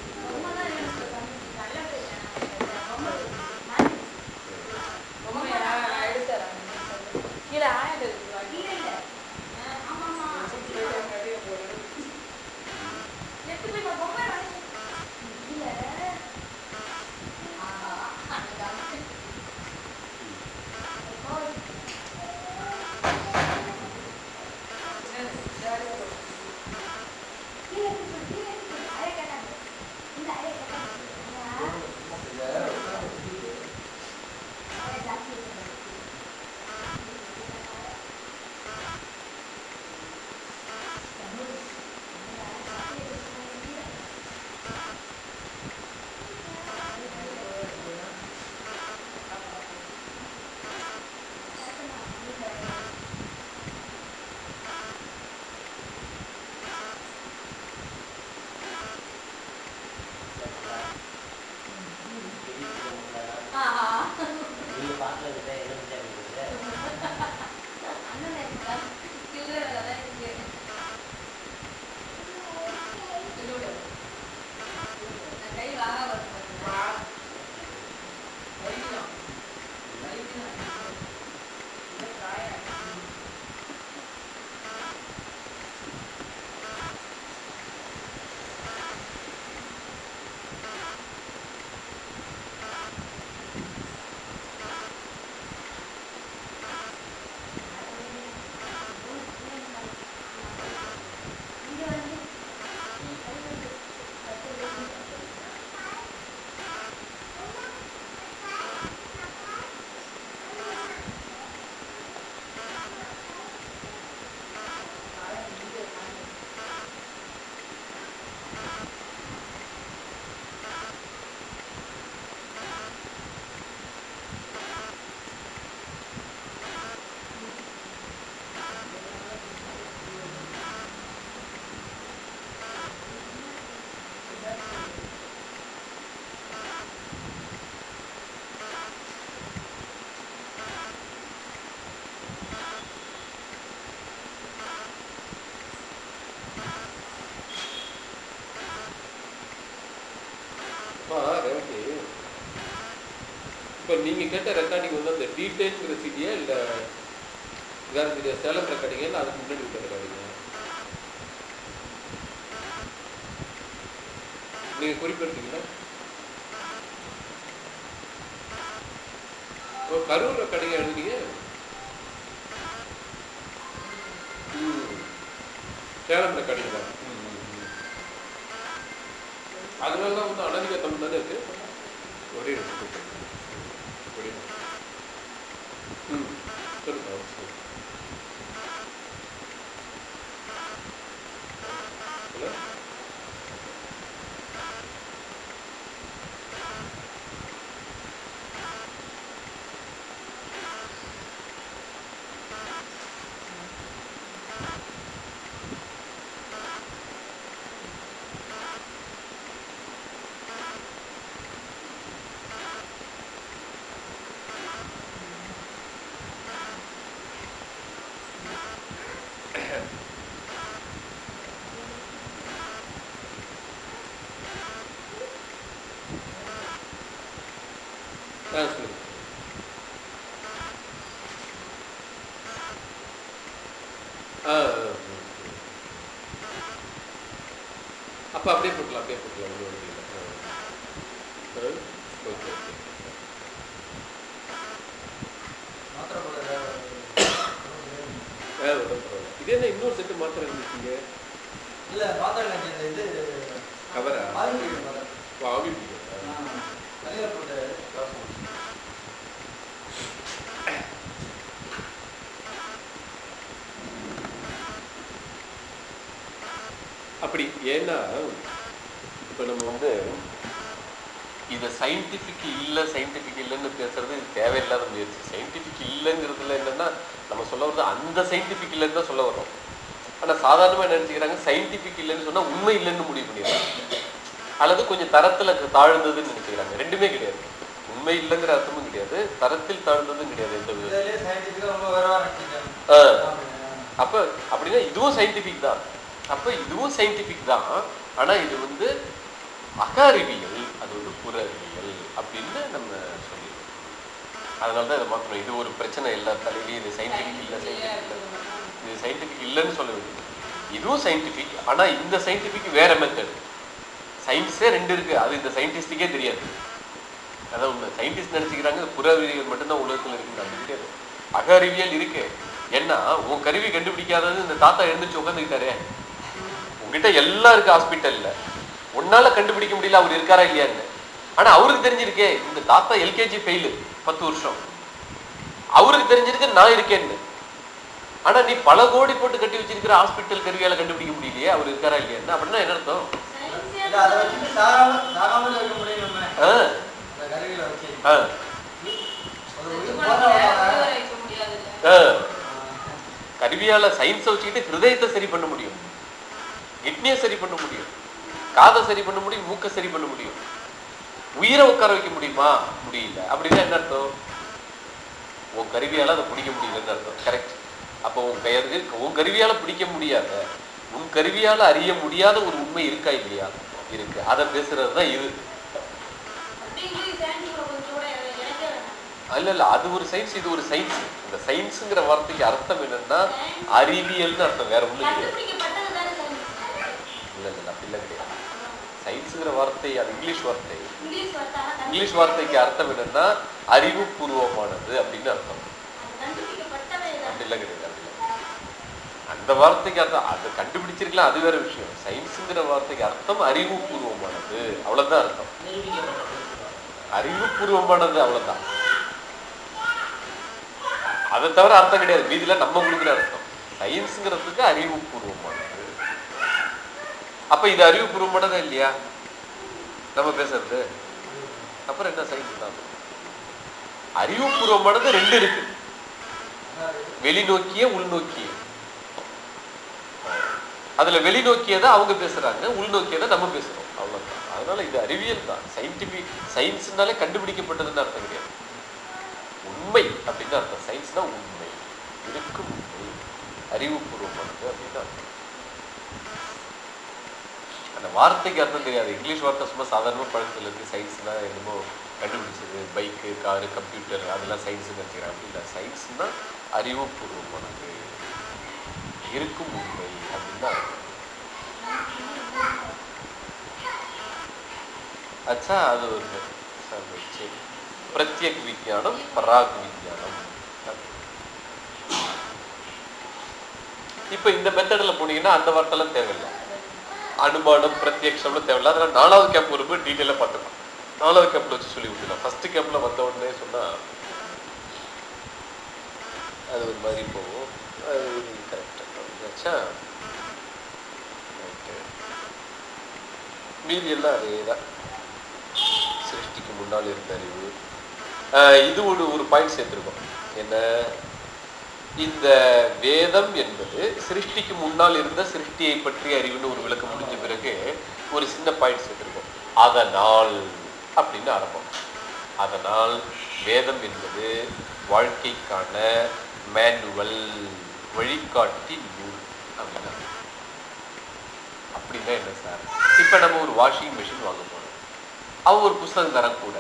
இப்போ நீங்க கேட்ட ரெக்கார்டிங் வந்து அந்த டீடைல்ங்கிற சிடியா இல்லை வேறு சிடியா சேலம் ரெக்கார்டிங்க இல்லை அதுக்கு முன்னாடி விட்ட ரெக்கார்டிங்க நீங்கள் குறிப்பிட்டீங்களா ஓ கரூர் ரெக்கார்டிங்க எழுதுனீங்க? ம். சேலம் ரெக்கார்டிங் தான். அதனால தான் வந்து அனதிக தமிழ் தானே இருக்கு? ஒரே நிமிஷம். ஒரே நிமிஷம். ம் சொல்லுங்க சொல்லுங்க. ஹலோ ஆ சொல்லுங்க ஆ ஆ, ஆ. அப்ப அப்படியே போட்டுலாம் அப்படியே போட்டுலாம் ஒன்றும் வழி இல்லை ஆ. ஆ, ஓகே ஓகே மாத்திரை போடுறது ஆ ஒன்றும் பரவாயில்ல இது என்ன இன்னொரு செட்டு மாத்திரை இருந்துச்சுங்க இல்ல மாத்திரை இல்லைங்க, இந்த இது கவரா ஆயுர்வேத மாத்திரை. ஆவி ஆ, தனியார் போட்ட கவசம். அப்படி ஏன்னா இப்போ நம்ம வந்து இதை சயின்டிஃபிக் இல்லை சயின்டிஃபிக் இல்லைன்னு பேசுறது இது தேவையில்லாத முயற்சி. சயின்டிஃபிக் இல்லைங்கிறதுல என்னன்னா நம்ம சொல்ல வர்றது அந்த சயின்டிஃபிக் இல்லைன்னு தான் சொல்ல வரோம் ஆனால் சாதாரணமாக நினச்சிக்கிறாங்க? சயின்டிஃபிக் இல்லைன்னு சொன்னால் உண்மை இல்லைன்னு முடிவு பண்ணிடுறாங்க. அல்லது கொஞ்சம் தரத்தில் தாழ்ந்ததுன்னு நினைச்சுக்கிறாங்க. ரெண்டுமே கிடையாது. உண்மை இல்லைங்கிற அர்த்தமும் கிடையாது. தரத்தில் தாழ்ந்ததும் கிடையாது எந்த. அப்ப அப்படின்னா இதுவும் சயின்டிபிக் தான். அப்ப இதுவும் சயின்டிபிக் தான். ஆனா இது வந்து அக அறிவியல் அது வந்து புற அறிவியல் அப்படின்னு நம்ம சொல்லிடுவோம் அதனால தான் இதை மாற்றணும் இது ஒரு பிரச்சனை எல்லா தலையிலையும் இது சயின்டிபிக் இல்லை சயின்டிபிக் இல்லை. இது சயின்டிபிக் இல்லைன்னு சொல்ல வேண்டியது இதுவும் சயின்டிபிக் ஆனா இந்த சயின்டிபிக் வேற மெத்தட் சயின்ஸே ரெண்டு இருக்கு. அது இந்த சயின்டிஸ்டுக்கே தெரியாது. அதான் உண்மை. சயின்டிஸ்ட் நினைச்சுக்கிறாங்க புற அறிவியல் மட்டும்தான் உலகத்துல இருக்குன்னு அப்படி கிடையாது அக அறிவியல் இருக்கு. ஏன்னா உன் கருவி கண்டுபிடிக்காதது இந்த தாத்தா எழுந்திரிச்சு உட்காந்துக்கிட்டாரே உங்ககிட்ட எல்லாம் இருக்கு ஹாஸ்பிட்டல்ல உன்னால கண்டுபிடிக்க முடியல அவர் இருக்காரா இல்லையான்னு. ஆனா அவருக்கு தெரிஞ்சிருக்கே இந்த தாத்தா எல்கேஜி ஃபெயிலு பத்து வருஷம். அவருக்கு தெரிஞ்சிருக்கு நான் இருக்கேன்னு. ஆனா நீ பல கோடி போட்டு கட்டி வச்சிருக்கிற ஹாஸ்பிட்டல் கருவியால கண்டுபிடிக்க முடியலையே அவர் இருக்காரா இல்லையான்னு. அப்படின்னா என்ன அர்த்தம்? கருவியால சயின்ஸை வச்சுக்கிட்டு ஹிருதயத்தை சரி பண்ண முடியும். கிட்னியை சரி பண்ண முடியும். காதை சரி பண்ண முடியும் மூக்கை சரி பண்ண முடியும். உயிரை உட்கார வைக்க முடியுமா? முடியல. அப்படின்னா என்ன அர்த்தம்? உன் கருவியால அதை பிடிக்க முடியலன்னு அர்த்தம். கரெக்ட் அப்போ உன் கையது உன் கருவியால பிடிக்க முடியாத உன் கருவியால அறிய முடியாத ஒரு உண்மை இருக்கா இல்லையா? இருக்கு. அதை பேசுறது தான் இது. இல்ல இல்ல. அது ஒரு சயின்ஸ் இது ஒரு சயின்ஸ் இந்த சயின்ஸுங்கிற வார்த்தைக்கு அர்த்தம் என்னன்னா அறிவியல்னு அர்த்தம். வேற ஒண்ணு கிடையாது இல்ல இல்ல அப்படிலாம் கிடையாது சயின்ஸுங்கிற வார்த்தை அது இங்கிலீஷ் வார்த்தை. இங்கிலீஷ் வார்த்தைக்கு அர்த்தம் என்னன்னா அறிவுபூர்வமானது அப்படின்னு அர்த்தம். அப்படிலாம் கிடையாது அப்படிலாம் அந்த வார்த்தைக்கு அர்த்தம் அது கண்டுபிடிச்சிருக்கலாம் அது வேற விஷயம். சயின்ஸுங்கிற வார்த்தைக்கு அர்த்தம் அறிவுபூர்வமானது அவ்வளவுதான் அர்த்தம். அறிவுபூர்வமானது அவ்வளவுதான். அதை தவிர அர்த்தம் கிடையாது. மீதில நம்ம கொடுக்குற அர்த்தம். சயின்ஸுங்கிறதுக்கு அறிவுபூர்வமானது. அப்ப இது அறிவுபூர்வமானதா இல்லையா? நம்ம பேசுறது. அப்புறம் என்ன சயின்ஸ் தான்? அறிவுபூர்வமானது ரெண்டு இருக்கு. வெளிநோக்கிய உள்நோக்கிய. அதுல வெளிநோக்கியதை அவங்க பேசுறாங்க உள்நோக்கியதை நம்ம பேசுறோம். அவ்வளவுதான். அதனால இது அறிவியல் தான். சயின்டிபிக் சயின்ஸ்னாலே கண்டுபிடிக்கப்பட்டதுன்னு அர்த்தம் கிடையாது. உண்மை அப்படின்னு அர்த்தம். சயின்ஸ்னா உண்மை. இருக்கும் உண்மை. அறிவுபூர்வமானது அப்படின்னு அர்த்தம். அந்த வார்த்தைக்கு அர்த்தம் தெரியாது. இங்கிலீஷ் வார்த்தை சும்மா சாதாரணமாக பழக்கத்தில் இருக்குது சயின்ஸ்னால் என்னமோ கண்டுபிடிச்சது. பைக்கு காரு கம்ப்யூட்டர் அதெல்லாம் சயின்ஸுன்னு வச்சுக்கிறேன் அப்படி இல்லை. சயின்ஸ்னால் அறிவுபூர்வமானது இருக்கும் உண்மை அப்படின்னா அச்சா அது ஒரு சரி பிரத்யக் விஜயானம் பராக் விஜயானம் இப்போ இந்த மெத்தடில் போனீங்கன்னா அந்த வார்த்தைலாம் தேவையில்லை. அனுமானம் பிரத்யக்ஷம்னு தேவையில்லை. அதனால் நாலாவது கேம்ப் வரும்போது டீட்டெயிலாக பார்த்துக்கலாம். நாலாவது கேம்ப்ல வச்சு சொல்லி விட்டுலாம் ஃபர்ஸ்ட் கேம்ப்ல வந்த உடனே சொன்னா அது ஒரு மாதிரி போகும். அது கரெக்டாக மீதி எல்லாம் அதே தான் சிருஷ்டிக்கு முன்னால் இருந்த அறிவு. இது ஒரு ஒரு பாயிண்ட் சேர்த்துருக்கோம். என்ன? இந்த வேதம் என்பது சிருஷ்டிக்கு முன்னால் இருந்த சிருஷ்டியை பற்றிய அறிவுன்னு ஒரு விளக்கம் முடிஞ்ச பிறகு ஒரு சின்ன பாயிண்ட் சேர்த்திருக்கோம். அதனால் அப்படின்னு ஆரம்பம். அதனால் வேதம் என்பது வாழ்க்கைக்கான மேனுவல் வழிகாட்டி நூல் அப்படின்னா அப்படின்னா என்ன சார்? இப்போ நம்ம ஒரு வாஷிங் மிஷின் வாங்க போகிறோம் அவன் ஒரு புஸ்தகம் தரக்கூட கூட.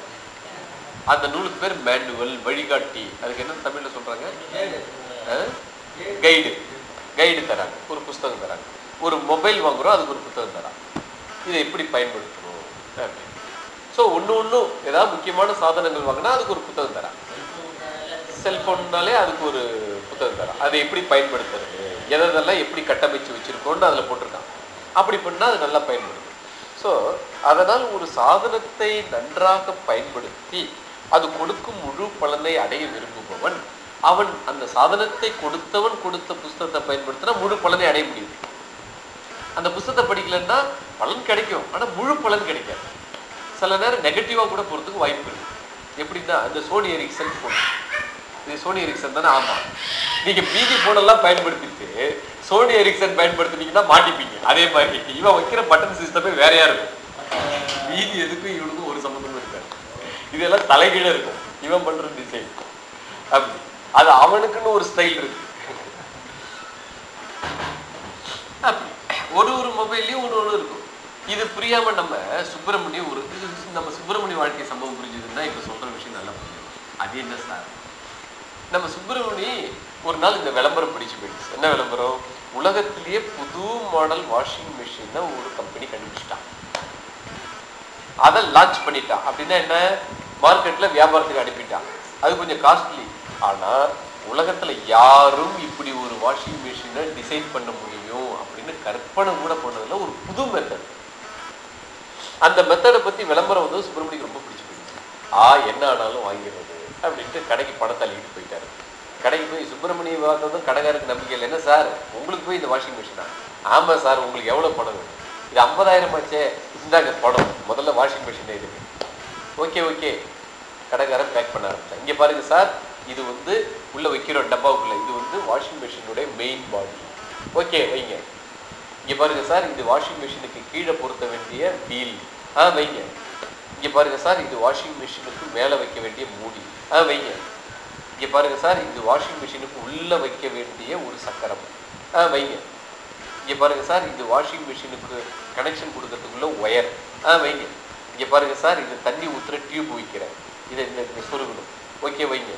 அந்த நூலுக்கு பேர் மேனுவல் வழிகாட்டி. அதுக்கு என்ன தமிழில் சொல்கிறாங்க கைடு கைடு தராங்க. ஒரு புஸ்தகம் தராங்க. ஒரு மொபைல் வாங்குறோம் அதுக்கு ஒரு புத்தகம் தராங்க. இதை எப்படி பயன்படுத்தணும்? அப்படின்னு. ஸோ ஒன்று ஒன்றும் ஏதாவது முக்கியமான சாதனங்கள் வாங்கினா அதுக்கு ஒரு புத்தகம் தராங்க. செல்போன்னாலே அதுக்கு ஒரு புத்தகம் தரான் அதை எப்படி பயன்படுத்துறது? எதெல்லாம் எப்படி கட்டமைச்சு வச்சுருக்கோன்னு அதில் போட்டிருக்கான் அப்படி பண்ணால் அது நல்லா பயன்படுது. ஸோ அதனால் ஒரு சாதனத்தை நன்றாக பயன்படுத்தி அது கொடுக்கும் முழு பலனை அடைய விரும்புபவன் அவன் அந்த சாதனத்தை கொடுத்தவன் கொடுத்த புஸ்தகத்தை பயன்படுத்தினா முழு பலனை அடைய முடியும். அந்த புஸ்தகத்தை படிக்கலன்னா பலன் கிடைக்கும். ஆனால் முழு பலன் கிடைக்காது. சில நேரம் நெகட்டிவாக கூட போகிறதுக்கு வாய்ப்பு இருக்கு. எப்படின்னா அந்த சோனி எரிக்சன் ஃபோன் இது சோனி எரிக்சன் தானே? ஆமாம் நீங்கள் மீதி ஃபோனெல்லாம் பயன்படுத்திட்டு சோனி எரிக்சன் பயன்படுத்தினீங்கன்னா மாட்டிப்பீங்க. அதே மாதிரி இவன் வைக்கிற பட்டன் சிஸ்டமே வேறையா இருக்கும்? மீதி எதுக்கும் இவனுக்கும் ஒரு சம்மந்தமும் இருக்காது. இதெல்லாம் தலைகீழே இருக்கும். இவன் பண்ணுற டிசைன் அப்படி. அது அவனுக்குன்னு ஒரு ஸ்டைல் இருக்கு. ஒரு ஒரு மொபைல்லையும் ஒரு ஒன்று இருக்கும். இது புரியாம நம்ம சுப்பிரமணியம் ஒரு நம்ம சுப்பிரமணிய வாழ்க்கை சம்பவம் புரிஞ்சதுன்னா இப்ப சொல்ற விஷயம் நல்லா புரியும். அது என்ன சார்? நம்ம சுப்பிரமணி ஒரு நாள் இந்த விளம்பரம் பிடிச்சு போயிடுச்சு என்ன விளம்பரம்? உலகத்திலேயே புது மாடல் வாஷிங் மிஷினை ஒரு கம்பெனி கண்டுபிடிச்சிட்டான். அதை லான்ச் பண்ணிட்டான். அப்படின்னா என்ன? மார்க்கெட்ல வியாபாரத்துக்கு அனுப்பிட்டான். அது கொஞ்சம் காஸ்ட்லி ஆனால் உலகத்தில் யாரும் இப்படி ஒரு வாஷிங் மிஷினை டிசைன் பண்ண முடியும் அப்படின்னு கற்பனை கூட பண்ணதில் ஒரு புது மெத்தட் அந்த மெத்தடை பற்றி விளம்பரம் வந்து சுப்பிரமணிக்கு ரொம்ப பிடிச்சி போயிடுச்சு. ஆ என்ன ஆனாலும் வாங்கிடுறது அப்படின்ட்டு கடைக்கு பணத்தை அள்ளிட்டு போயிட்டாரு. கடைக்கு போய் சுப்பிரமணிய பார்த்ததும் கடைக்காரருக்கு நம்பிக்கை இல்லை. என்ன சார் உங்களுக்கு போய் இந்த வாஷிங் மிஷினா ஆமாம் சார் உங்களுக்கு எவ்வளோ பணம் வேணும்? இது ஐம்பதாயிரம் ஆச்சே. இந்தாங்க பணம். முதல்ல வாஷிங் மிஷின் இருக்கு ஓகே ஓகே. கடைக்காரன் பேக் பண்ண ஆரம்பிச்சேன். இங்கே பாருங்க சார் இது வந்து உள்ள வைக்கிற டப்பாவுக்குள்ள இது வந்து வாஷிங் மிஷினுடைய மெயின் பாடி ஓகே வைங்க. இங்க பாருங்க சார் இது வாஷிங் மிஷினுக்கு கீழே பொருத்த வேண்டிய வீல் ஆ வைங்க. இங்க பாருங்க சார் இது வாஷிங் மிஷினுக்கு மேல வைக்க வேண்டிய மூடி. ஆ வைங்க. இங்க பாருங்க சார் இது வாஷிங் மிஷினுக்கு உள்ள வைக்க வேண்டிய ஒரு சக்கரம். ஆ வைங்க. இங்க பாருங்க சார் இது வாஷிங் மிஷினுக்கு கனெக்ஷன் கொடுக்கறதுக்குள்ள ஒயர் ஆ வைங்க. இங்க பாருங்க சார் இது தண்ணி ஊத்துற டியூப் வைக்கிறேன். இதை இந்த இந்த சொருகணும். ஓகே வைங்க.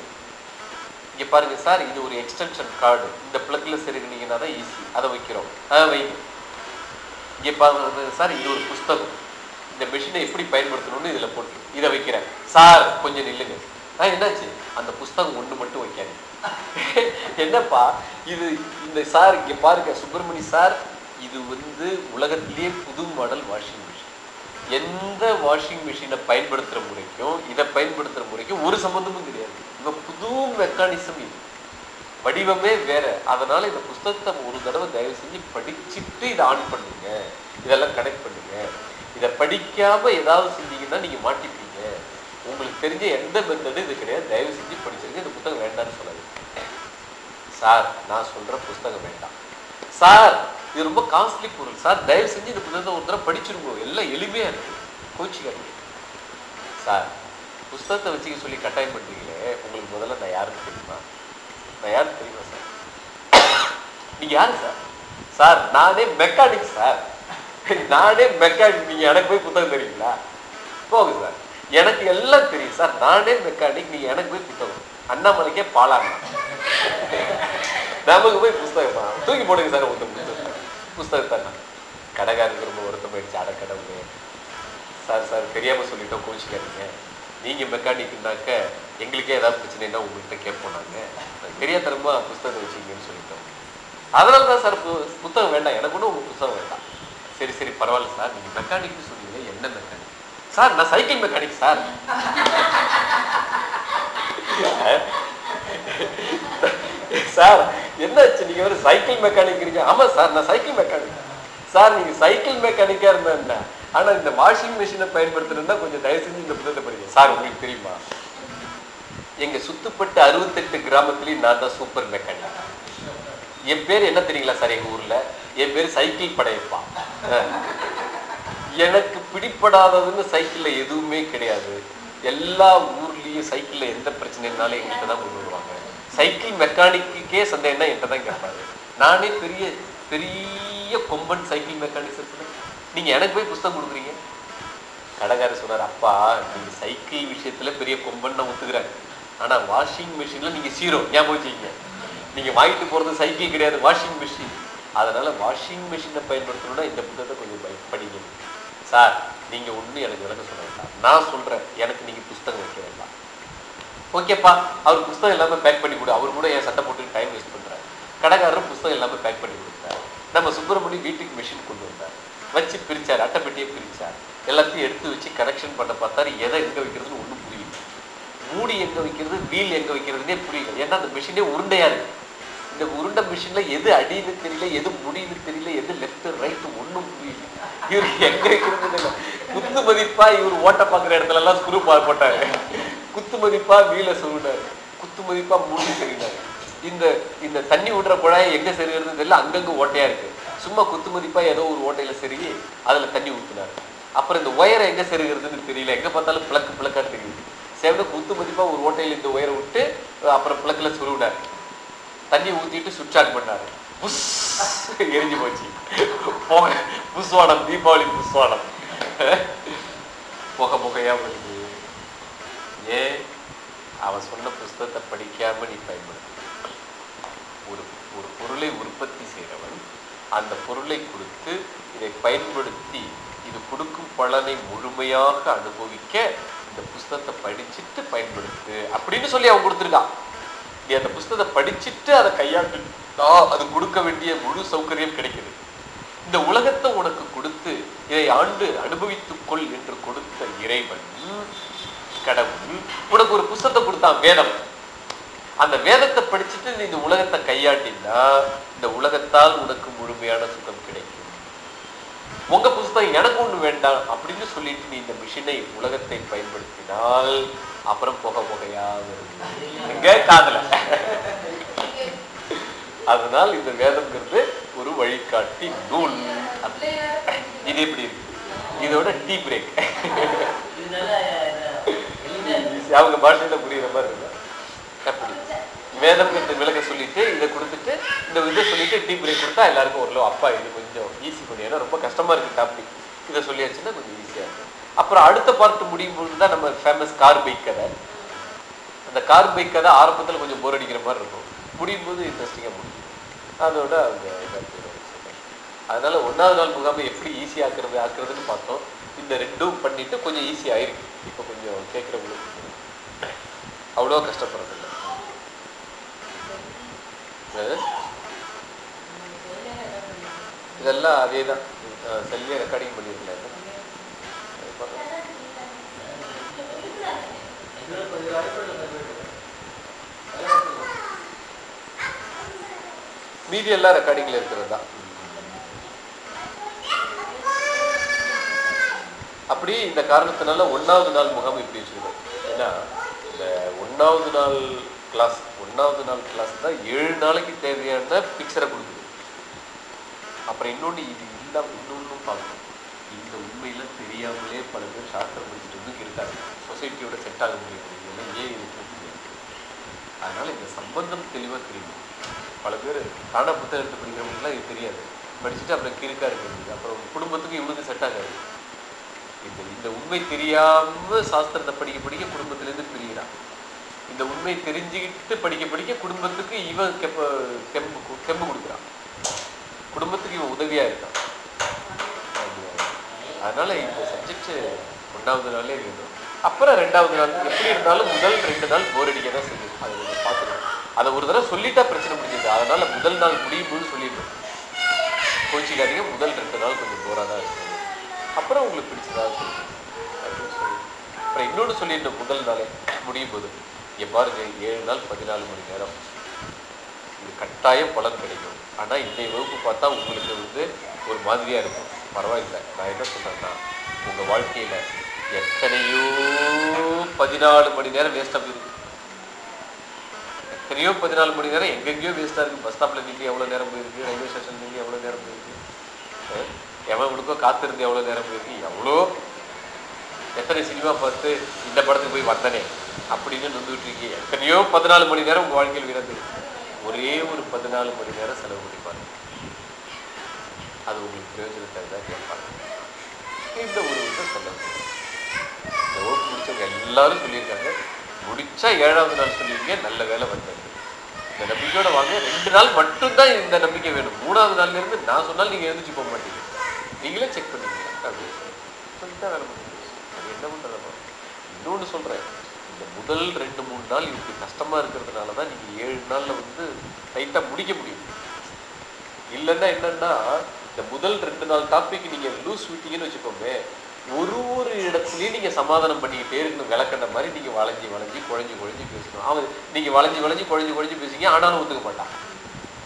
இங்கே பாருங்க சார் இது ஒரு எக்ஸ்டென்ஷன் கார்டு இந்த பிளக்ல செருகினீங்கன்னா தான் ஈஸி அதை வைக்கிறோம். ஆ வைங்க. இங்கே பாருங்க சார் இது ஒரு புஸ்தகம். இந்த மிஷினை எப்படி பயன்படுத்தணும்னு இதில் போட்டு இதை வைக்கிறேன். சார் கொஞ்சம் நில்லுங்க. ஆ என்னாச்சு? அந்த புஸ்தகம் ஒன்று மட்டும் வைக்காது என்னப்பா இது இந்த சார் இங்கே பாருங்க சுப்பிரமணி சார் இது வந்து உலகத்திலேயே புது மாடல் வாஷிங் மிஷின் எந்த வாஷிங் மிஷினை பயன்படுத்துகிற முறைக்கும் இதை பயன்படுத்துகிற முறைக்கும் ஒரு சம்மந்தமும் கிடையாது. இவன் புது மெக்கானிசம் இது. வடிவமே வேற. அதனால இந்த புஸ்தகத்தை ஒரு தடவை தயவு செஞ்சு படிச்சுட்டு இதை ஆன் பண்ணுங்க. இதெல்லாம் கனெக்ட் பண்ணுங்க. இதை படிக்காம ஏதாவது செஞ்சீங்கன்னா நீங்க மாட்டிப்பீங்க. உங்களுக்கு தெரிஞ்ச எந்த மெத்தடும் இது கிடையாது. தயவு செஞ்சு படிச்சிருங்க. இந்த புத்தகம் வேண்டாம்னு சொல்லாது சார் நான் சொல்ற புஸ்தகம் வேண்டாம். சார் இது ரொம்ப காஸ்ட்லி பொருள். சார் தயவு செஞ்சு இந்த புத்தகத்தை ஒரு தடவை படிச்சிருக்கோம் எல்லாம் எளிமையா இருக்கு. கோச்சிக்காதீங்க. சார் புஸ்தகத்தை வச்சுக்க சொல்லி கட்டாயம் உங்களுக்கு முதல்ல நான் யாருன்னு தெரியுமா? நான் யாருன்னு தெரியுமா சார்? நீங்கள் யார் சார்? சார் நானே மெக்கானிக் சார். நானே மெக்கானிக். நீங்கள் எனக்கு போய் புத்தகம் தெரியுங்களா போங்க சார். எனக்கு எல்லாம் தெரியும் சார். நானே மெக்கானிக் நீங்கள் எனக்கு போய் புத்தகம். அண்ணாமலைக்கே பாலாங்க நமக்கு போய் புஸ்தகமா? தூக்கி போடுங்க சார் உங்க புத்தகம் புஸ்தகத்தான் கடைக்காரருக்கு ரொம்ப வருத்தம் போயிடுச்சு அடக்கடவுளே. சார் சார் தெரியாமல் சொல்லிட்டோம் கோச்சிக்காதீங்க நீங்கள் மெக்கானிக்னாக்க எங்களுக்கே ஏதாவது பிரச்சனைனா உங்கள்கிட்ட கேட்போம் நாங்க. தெரியாதனமா புஸ்தகத்தை வச்சுக்கீங்கன்னு சொல்லிட்டோம். அதனால தான் சார் பு- புத்தகம் வேண்டாம். எனக்கு ஒன்றும் உங்கள் புத்தகம் வேண்டாம். சரி சரி பரவாயில்ல சார். நீங்கள் மெக்கானிக்னு சொன்னீங்க. என்ன மெக்கானிக்? சார் நான் சைக்கிள் மெக்கானிக் சார். சார் என்னாச்சு? நீங்கள் ஒரு சைக்கிள் மெக்கானிக் இருக்கீங்க. ஆமாம் சார் நான் சைக்கிள் மெக்கானிக். சார் நீங்கள் சைக்கிள் மெக்கானிக்காக இருந்தேன் என்ன ஆனா இந்த வாஷிங் மிஷினை பயன்படுத்தணும்னா கொஞ்சம் தயவு செஞ்சு இந்த புத்தகத்தை படிங்க. சார் உங்களுக்கு தெரியுமா? எங்க சுத்துப்பட்டு அறுபத்தெட்டு கிராமத்துலயும் நான் தான் சூப்பர் மெக்கானிக் என் பேர் என்ன தெரியுங்களா சார் எங்க ஊர்ல? என் பேர் சைக்கிள் படையப்பா. எனக்கு பிடிப்படாததுன்னு சைக்கிள்ல எதுவுமே கிடையாது. எல்லா ஊர்லயும் சைக்கிள்ல எந்த பிரச்சனைனாலும் எங்கள்கிட்ட தான் கொண்டு வருவாங்க. சைக்கிள் மெக்கானிக்கே சந்தேகம்னா என்கிட்ட தான் கேட்பாரு. நானே பெரிய பெரிய கொம்பன் சைக்கிள் மெக்கானிக் நீங்க எனக்கு போய் புஸ்தகம் கொடுக்குறீங்க? கடைக்காரர் சொன்னார் அப்பா நீங்க சைக்கிள் விஷயத்துல பெரிய கொம்பன்னு ஒத்துக்கிறாங்க ஆனா வாஷிங் மிஷின்ல நீங்க சீரோ ஞாபகம் வச்சுக்கீங்க நீங்க வாங்கிட்டு போறது சைக்கிள் கிடையாது வாஷிங் மிஷின் அதனால வாஷிங் மிஷினை பயன்படுத்தணும்னா இந்த புத்தகத்தை கொஞ்சம் பயப்படிங்க படிங்க. சார் நீங்க ஒண்ணு எனக்கு விளக்க சொல்ல வேண்டாம். நான் சொல்றேன் எனக்கு நீங்க புஸ்தகம் வைக்க வேண்டாம். ஓகேப்பா அவர் புஸ்தகம் எல்லாமே பேக் பண்ணி கொடு. அவர் கூட என் சட்டை போட்டு டைம் வேஸ்ட் பண்றாரு கடைக்காரரும் புஸ்தகம் எல்லாமே பேக் பண்ணி கொடுத்தாரு. நம்ம சுப்பிரமணி வீட்டுக்கு மிஷின் கொண்டு வந்தார். வச்சு பிரிச்சார் அட்டைப்பெட்டியை பிரிச்சார். எல்லாத்தையும் எடுத்து வச்சு கரெக்ஷன் பண்ண பார்த்தாரு எதை எங்கே வைக்கிறதுன்னு ஒன்றும் புரியல. மூடி எங்கே வைக்கிறது வீல் எங்கே வைக்கிறதுனே புரியல. ஏன்னா அந்த மிஷினே உருண்டையாக இருக்குது இந்த உருண்டை மிஷினில் எது அடின்னு தெரியல எது முடின்னு தெரியல எது லெஃப்ட் ரைட்டு ஒன்றும் புரியல. இவர் எங்கே வைக்கிறது இல்லை குத்து மதிப்பாக இவர் ஓட்ட பார்க்குற இடத்துல எல்லாம் ஸ்க்ரூ போட்டாரு. குத்து மதிப்பாக வீலை சொல்லிட்டார் குத்து மதிப்பாக மூடி தெரியினாரு இந்த இந்த தண்ணி விடுற குழாயை எங்கே செருகிறதுன்னு தெரியல அங்கங்கே ஓட்டையாக இருக்குது சும்மா குத்துமதிப்பாக ஏதோ ஒரு ஓட்டையில் செருகி அதில் தண்ணி ஊற்றினார் அப்புறம் இந்த ஒயரை எங்கே செருகிறதுன்னு தெரியல. எங்கே பார்த்தாலும் பிளக்கு பிளக்காக தெரியுது. சேவன குத்து மதிப்பாக ஒரு ஓட்டையில் இந்த ஒயரை விட்டு அப்புறம் பிளக்கில் சுருவினார். தண்ணி ஊற்றிட்டு சுவிட்ச் ஆன் பண்ணார். புஷ்! எரிஞ்சு போச்சு. போக புஷ்வாடம் தீபாவளி புஷ்வாடம் புகை புகையாக வருது. ஏன் அவன் சொன்ன புஸ்தகத்தை படிக்காம நீ பயன்படுத்த. ஒரு ஒரு பொருளை உற்பத்தி அந்த பொருளை கொடுத்து இதை பயன்படுத்தி இது கொடுக்கும் பலனை முழுமையாக அனுபவிக்க இந்த புஸ்தகத்தை படிச்சுட்டு பயன்படுத்து அப்படின்னு சொல்லி அவன் கொடுத்துருக்கான். நீ அந்த புஸ்தகத்தை படிச்சுட்டு அதை கையாண்டுட்டா அது கொடுக்க வேண்டிய முழு சௌகரியம் கிடைக்குது. இந்த உலகத்தை உனக்கு கொடுத்து இதை ஆண்டு அனுபவித்துக் கொள் என்று கொடுத்த இறைவன் கடவுள் உனக்கு ஒரு புஸ்தகத்தை கொடுத்தான் வேதம். அந்த வேதத்தை படிச்சுட்டு நீ இந்த உலகத்தை கையாட்டினா இந்த உலகத்தால் உனக்கு முழுமையான சுகம் கிடைக்கும். உங்க புஸ்தகம் எனக்கு ஒண்ணு வேண்டாம் அப்படின்னு சொல்லிட்டு நீ இந்த மிஷினை உலகத்தை பயன்படுத்தினால் அப்புறம் புகை புகையா வருது. எங்க? காதல. அதனால் இந்த வேதம்ங்கிறது ஒரு வழிகாட்டி நூல். இது எப்படி இருக்கு? இதோட டீ பிரேக். அவங்க பாஷையில புரியுற மாதிரி இருக்கு? அப்படி வேதம் என்று விளக்க சொல்லிட்டு இதை கொடுத்துட்டு இந்த இதை சொல்லிட்டு டீ பிரேக் கொடுத்தா எல்லாருக்கும் ஓரளவு அப்பா இது கொஞ்சம் ஈஸி பண்ணி ஏன்னா ரொம்ப கஷ்டமா இருக்கு டாபிக் இதை சொல்லியாச்சுன்னா கொஞ்சம் ஈஸியா இருக்கும். அப்புறம் அடுத்த பார்ட் முடியும் போது தான் நம்ம ஃபேமஸ் கார் பைக் கதை. அந்த கார் பைக் கதை ஆரம்பத்தில் கொஞ்சம் போர் அடிக்கிற மாதிரி இருக்கும். முடியும் போது இன்ட்ரெஸ்டிங்காக முடியும். அதோட அவங்க அதனால ஒன்றாவது நாள் முகாமை எப்படி ஈஸி ஆக்குறது ஆக்குறதுன்னு பார்த்தோம். இந்த ரெண்டும் பண்ணிட்டு கொஞ்சம் ஈஸி ஆயிருக்கு. இப்போ கொஞ்சம் கேட்குறவங்களுக்கு அவ்வளோ கஷ்டப்படுறது இதெல்லாம் அதே தான் செல்லியே ரெக்கார்டிங் பண்ணியிருக்கேன் மீதி எல்லாம் ரெக்கார்டிங்ல இருக்கிறது தான். அப்படி இந்த காரணத்தினால ஒன்றாவது நாள் முகாம் இப்படி வச்சிருக்கோம் ஏன்னா இந்த ஒன்றாவது நாள் கிளாஸ் ரெண்டாவது நாள் கிளாஸ் தான் ஏழு நாளைக்கு தேவையான பிக்சரை கொடுக்குது. அப்புறம் இன்னொன்று இது இல்லாம இன்னொன்றும் பார்க்கணும். இந்த உண்மையில தெரியாமலே பல பேர் சாஸ்திரம் படிச்சுட்டு வந்து இருக்காங்க. சொசைட்டியோட செட் ஆக முடியாது ஏன்னா ஏன் இருக்கு அதனால் அதனால இந்த சம்பந்தம் தெளிவா தெரியும். பல பேர் தானா புத்தகத்தை எடுத்து படிக்கிறவங்களுக்குலாம் இது தெரியாது. படிச்சுட்டு அப்புறம் கிறுக்கா இருக்கிறது. அப்புறம் குடும்பத்துக்கு இவனுக்கு செட் ஆகாது. இந்த இந்த உண்மை தெரியாம சாஸ்திரத்தை படிக்க படிக்க குடும்பத்திலேருந்து பிரிகிறான் இந்த உண்மையை தெரிஞ்சுக்கிட்டு படிக்க படிக்க குடும்பத்துக்கு இவன் கெப்ப கெம்பு கெம்பு தெம்பு கொடுக்குறான். குடும்பத்துக்கு இவன் உதவியா இருக்கான். அதனால இந்த சப்ஜெக்ட் ஒன்றாவது நாளே வேணும். அப்புறம் ரெண்டாவது நாள் எப்படி இருந்தாலும் முதல் ரெண்டு நாள் போர் அடிக்க தான் செய்யும். அதை நீங்கள் பார்த்துக்கணும். அதை ஒரு தடவை சொல்லிட்டா பிரச்சனை முடிஞ்சது அதனால முதல் நாள் முடியும் போது சொல்லிடணும் கோச்சிக்காதீங்க முதல் ரெண்டு நாள் கொஞ்சம் போராக தான் இருக்கும். அப்புறம் உங்களுக்கு பிடிச்சதாக சொல்லுங்க. அப்படின்னு சொல்லி அப்புறம் இன்னொன்று சொல்லிடணும் முதல் நாளே முடியும் போது. இங்கே பாருங்க ஏழு நாள் பதினாலு மணி நேரம். இது கட்டாயம் பலன் கிடைக்கும். ஆனால் இன்றைய வகுப்பு பார்த்தா உங்களுக்கு வந்து ஒரு மாதிரியாக இருக்கும். பரவாயில்லை. நான் என்ன சொல்கிறேன்னா உங்கள் வாழ்க்கையில் எத்தனையோ பதினாலு மணி நேரம் வேஸ்டா போயிருக்கு. எத்தனையோ பதினாலு மணி நேரம் எங்கெங்கேயோ வேஸ்ட்டாக இருக்கு. பஸ் ஸ்டாப்பில் நின்று எவ்வளோ நேரம் போயிருக்கு? ரயில்வே ஸ்டேஷன் நின்று எவ்வளோ நேரம் போயிருக்கு? அஹ் எவனுக்கோ காத்திருந்து எவ்வளோ நேரம் போயிருக்கு? எவ்வளோ? எத்தனை சினிமா பார்த்து இந்த படத்துக்கு போய் வந்தனே? அப்படின்னு நொந்துகிட்டு இருக்கீங்க எத்தனையோ பதினாலு மணி நேரம் உங்கள் வாழ்க்கையில் விரந்து ஒரே ஒரு பதினாலு மணி நேரம் செலவு பண்ணிப்பாங்க அது உங்களுக்கு பிரயோஜனத்தை தான் கேட்பாங்க. இந்த ஒரு விஷயம் சொல்ல இந்த ஓட்டு முடிச்சவங்க எல்லாரும் சொல்லியிருக்காங்க. முடிச்சா ஏழாவது நாள் சொல்லியிருக்கீங்க நல்ல வேலை வந்தது. இந்த நம்பிக்கையோட வாங்க. ரெண்டு நாள் மட்டும்தான் இந்த நம்பிக்கை வேணும். மூணாவது நாள்ல இருந்து நான் சொன்னால் நீங்க எழுந்துச்சு போக மாட்டீங்க. நீங்களே செக் பண்ணிக்கலாம் அப்படின்னு சொல்லிட்டு வேலை பண்ணுங்க அது என்ன பண்ணுறதா இன்னொன்னு சொல்றேன். இந்த முதல் ரெண்டு மூணு நாள் இவருக்கு கஷ்டமா இருக்கிறதுனால தான் நீங்க ஏழு நாள்ல வந்து டைட்டா முடிக்க முடியும். இல்லைன்னா என்னன்னா இந்த முதல் ரெண்டு நாள் டாபிக் நீங்க லூஸ் விட்டீங்கன்னு வச்சுக்கோமே ஒரு ஒரு இடத்துலயும் நீங்க சமாதானம் பண்ணிக்கிட்டே இருக்கணும் விளக்கண்ட மாதிரி நீங்க வளைஞ்சி வளைஞ்சி குழஞ்சி குழஞ்சி பேசணும். அவன் நீங்க வளைஞ்சி வளைஞ்சி குழஞ்சி குழஞ்சி பேசுங்க ஆனாலும் ஒத்துக்க மாட்டான்.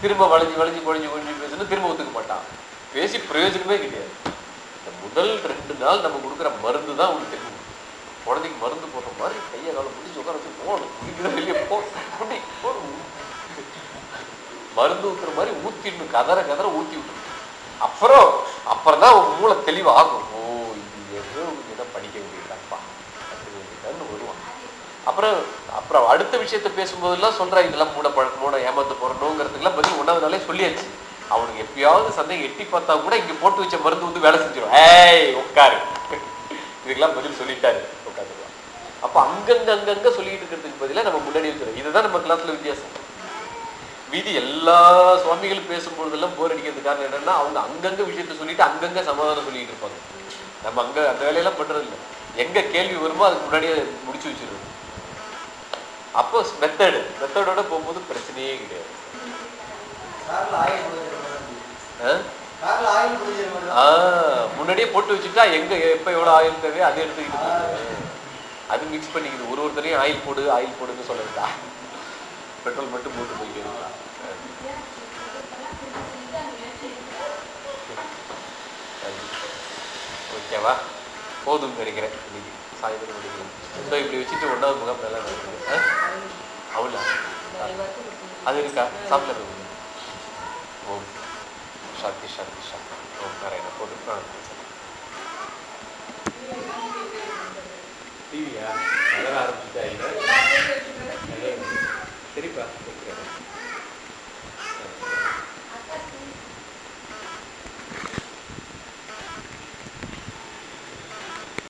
திரும்ப வளைஞ்சி வளைஞ்சி குழஞ்சி குழஞ்சி பேசணும் திரும்ப ஒத்துக்க மாட்டான். பேசி பிரயோஜனமே கிடையாது. இந்த முதல் ரெண்டு நாள் நம்ம கொடுக்குற மருந்து தான் உங்களுக்கு தெரியும். குழந்தைக்கு மருந்து போடுற மாதிரி கையை காலம் முடிச்சு உட்கார வச்சு போகணும் குடிக்கிற வெளியே போ. அப்படி மருந்து ஊத்துற மாதிரி ஊத்திடணும். கதற கதற ஊத்தி விட்டு அப்புறம் அப்புறம் தான் உன் மூளை தெளிவாகும். ஓ இது எதோ இதை படிக்க வேண்டியதாப்பா அப்படின்னு வருவான். அப்புறம் அப்புறம் அடுத்த விஷயத்த பேசும்போதெல்லாம் சொல்றா இதெல்லாம் மூட பழக்க மூட ஏமாந்து போறணுங்கிறதுக்கெல்லாம் பதில் ஒன்றாவது நாளே சொல்லியாச்சு. அவனுக்கு எப்பயாவது சந்தேகம் எட்டி பார்த்தா கூட இங்க போட்டு வச்ச மருந்து வந்து வேலை செஞ்சிடும் ஏய் உட்காரு. இதுக்கெல்லாம் பதில் சொல்லிட்டாரு. அப்ப அங்கங்க அங்கங்க சொல்லிட்டு இருக்கிறதுக்கு பதிலா நம்ம முன்னாடி வச்சுருவோம் இதுதான் நம்ம கிளாஸ்ல வித்தியாசம். மீதி எல்லா சுவாமிகளும் பேசும்பொழுதெல்லாம் போர் அடிக்கிறது காரணம் என்னன்னா அவங்க அங்கங்க விஷயத்த சொல்லிட்டு அங்கங்க சமாதானம் சொல்லிட்டு இருப்பாங்க. நம்ம அங்க அந்த வேலையெல்லாம் பண்றது இல்லை எங்க கேள்வி வருமோ அதுக்கு முன்னாடியே முடிச்சு வச்சிருவோம். அப்போ மெத்தடு மெத்தடோட போகும்போது பிரச்சனையே கிடையாது. முன்னாடியே போட்டு வச்சுட்டா எங்க எப்ப எவ்வளவு ஆயில் தேவையோ அதை எடுத்துக்கிட்டு. அது மிக்ஸ் பண்ணிக்கிது ஒரு ஒருத்தரையும் ஆயில் போடு ஆயில் போடுன்னு சொல்லுறதா பெட்ரோல் மட்டும் போட்டு போய்க்கிறீங்களா ஓகேவா போதும் நினைக்கிறேன் இன்னைக்கு. சாயந்தரம் முடிக்கிறேன் ஸோ இப்படி வச்சுட்டு ஒன்றாவது முகாம் நல்லா நடக்குது. அவ்வளோ அது இருக்கா? சாப்பிட்றது ஓம் சாந்தி சாந்தி சாந்தி ஓம் நாராயணா போதும் ஆ. ya. Kalau harus dicairkan.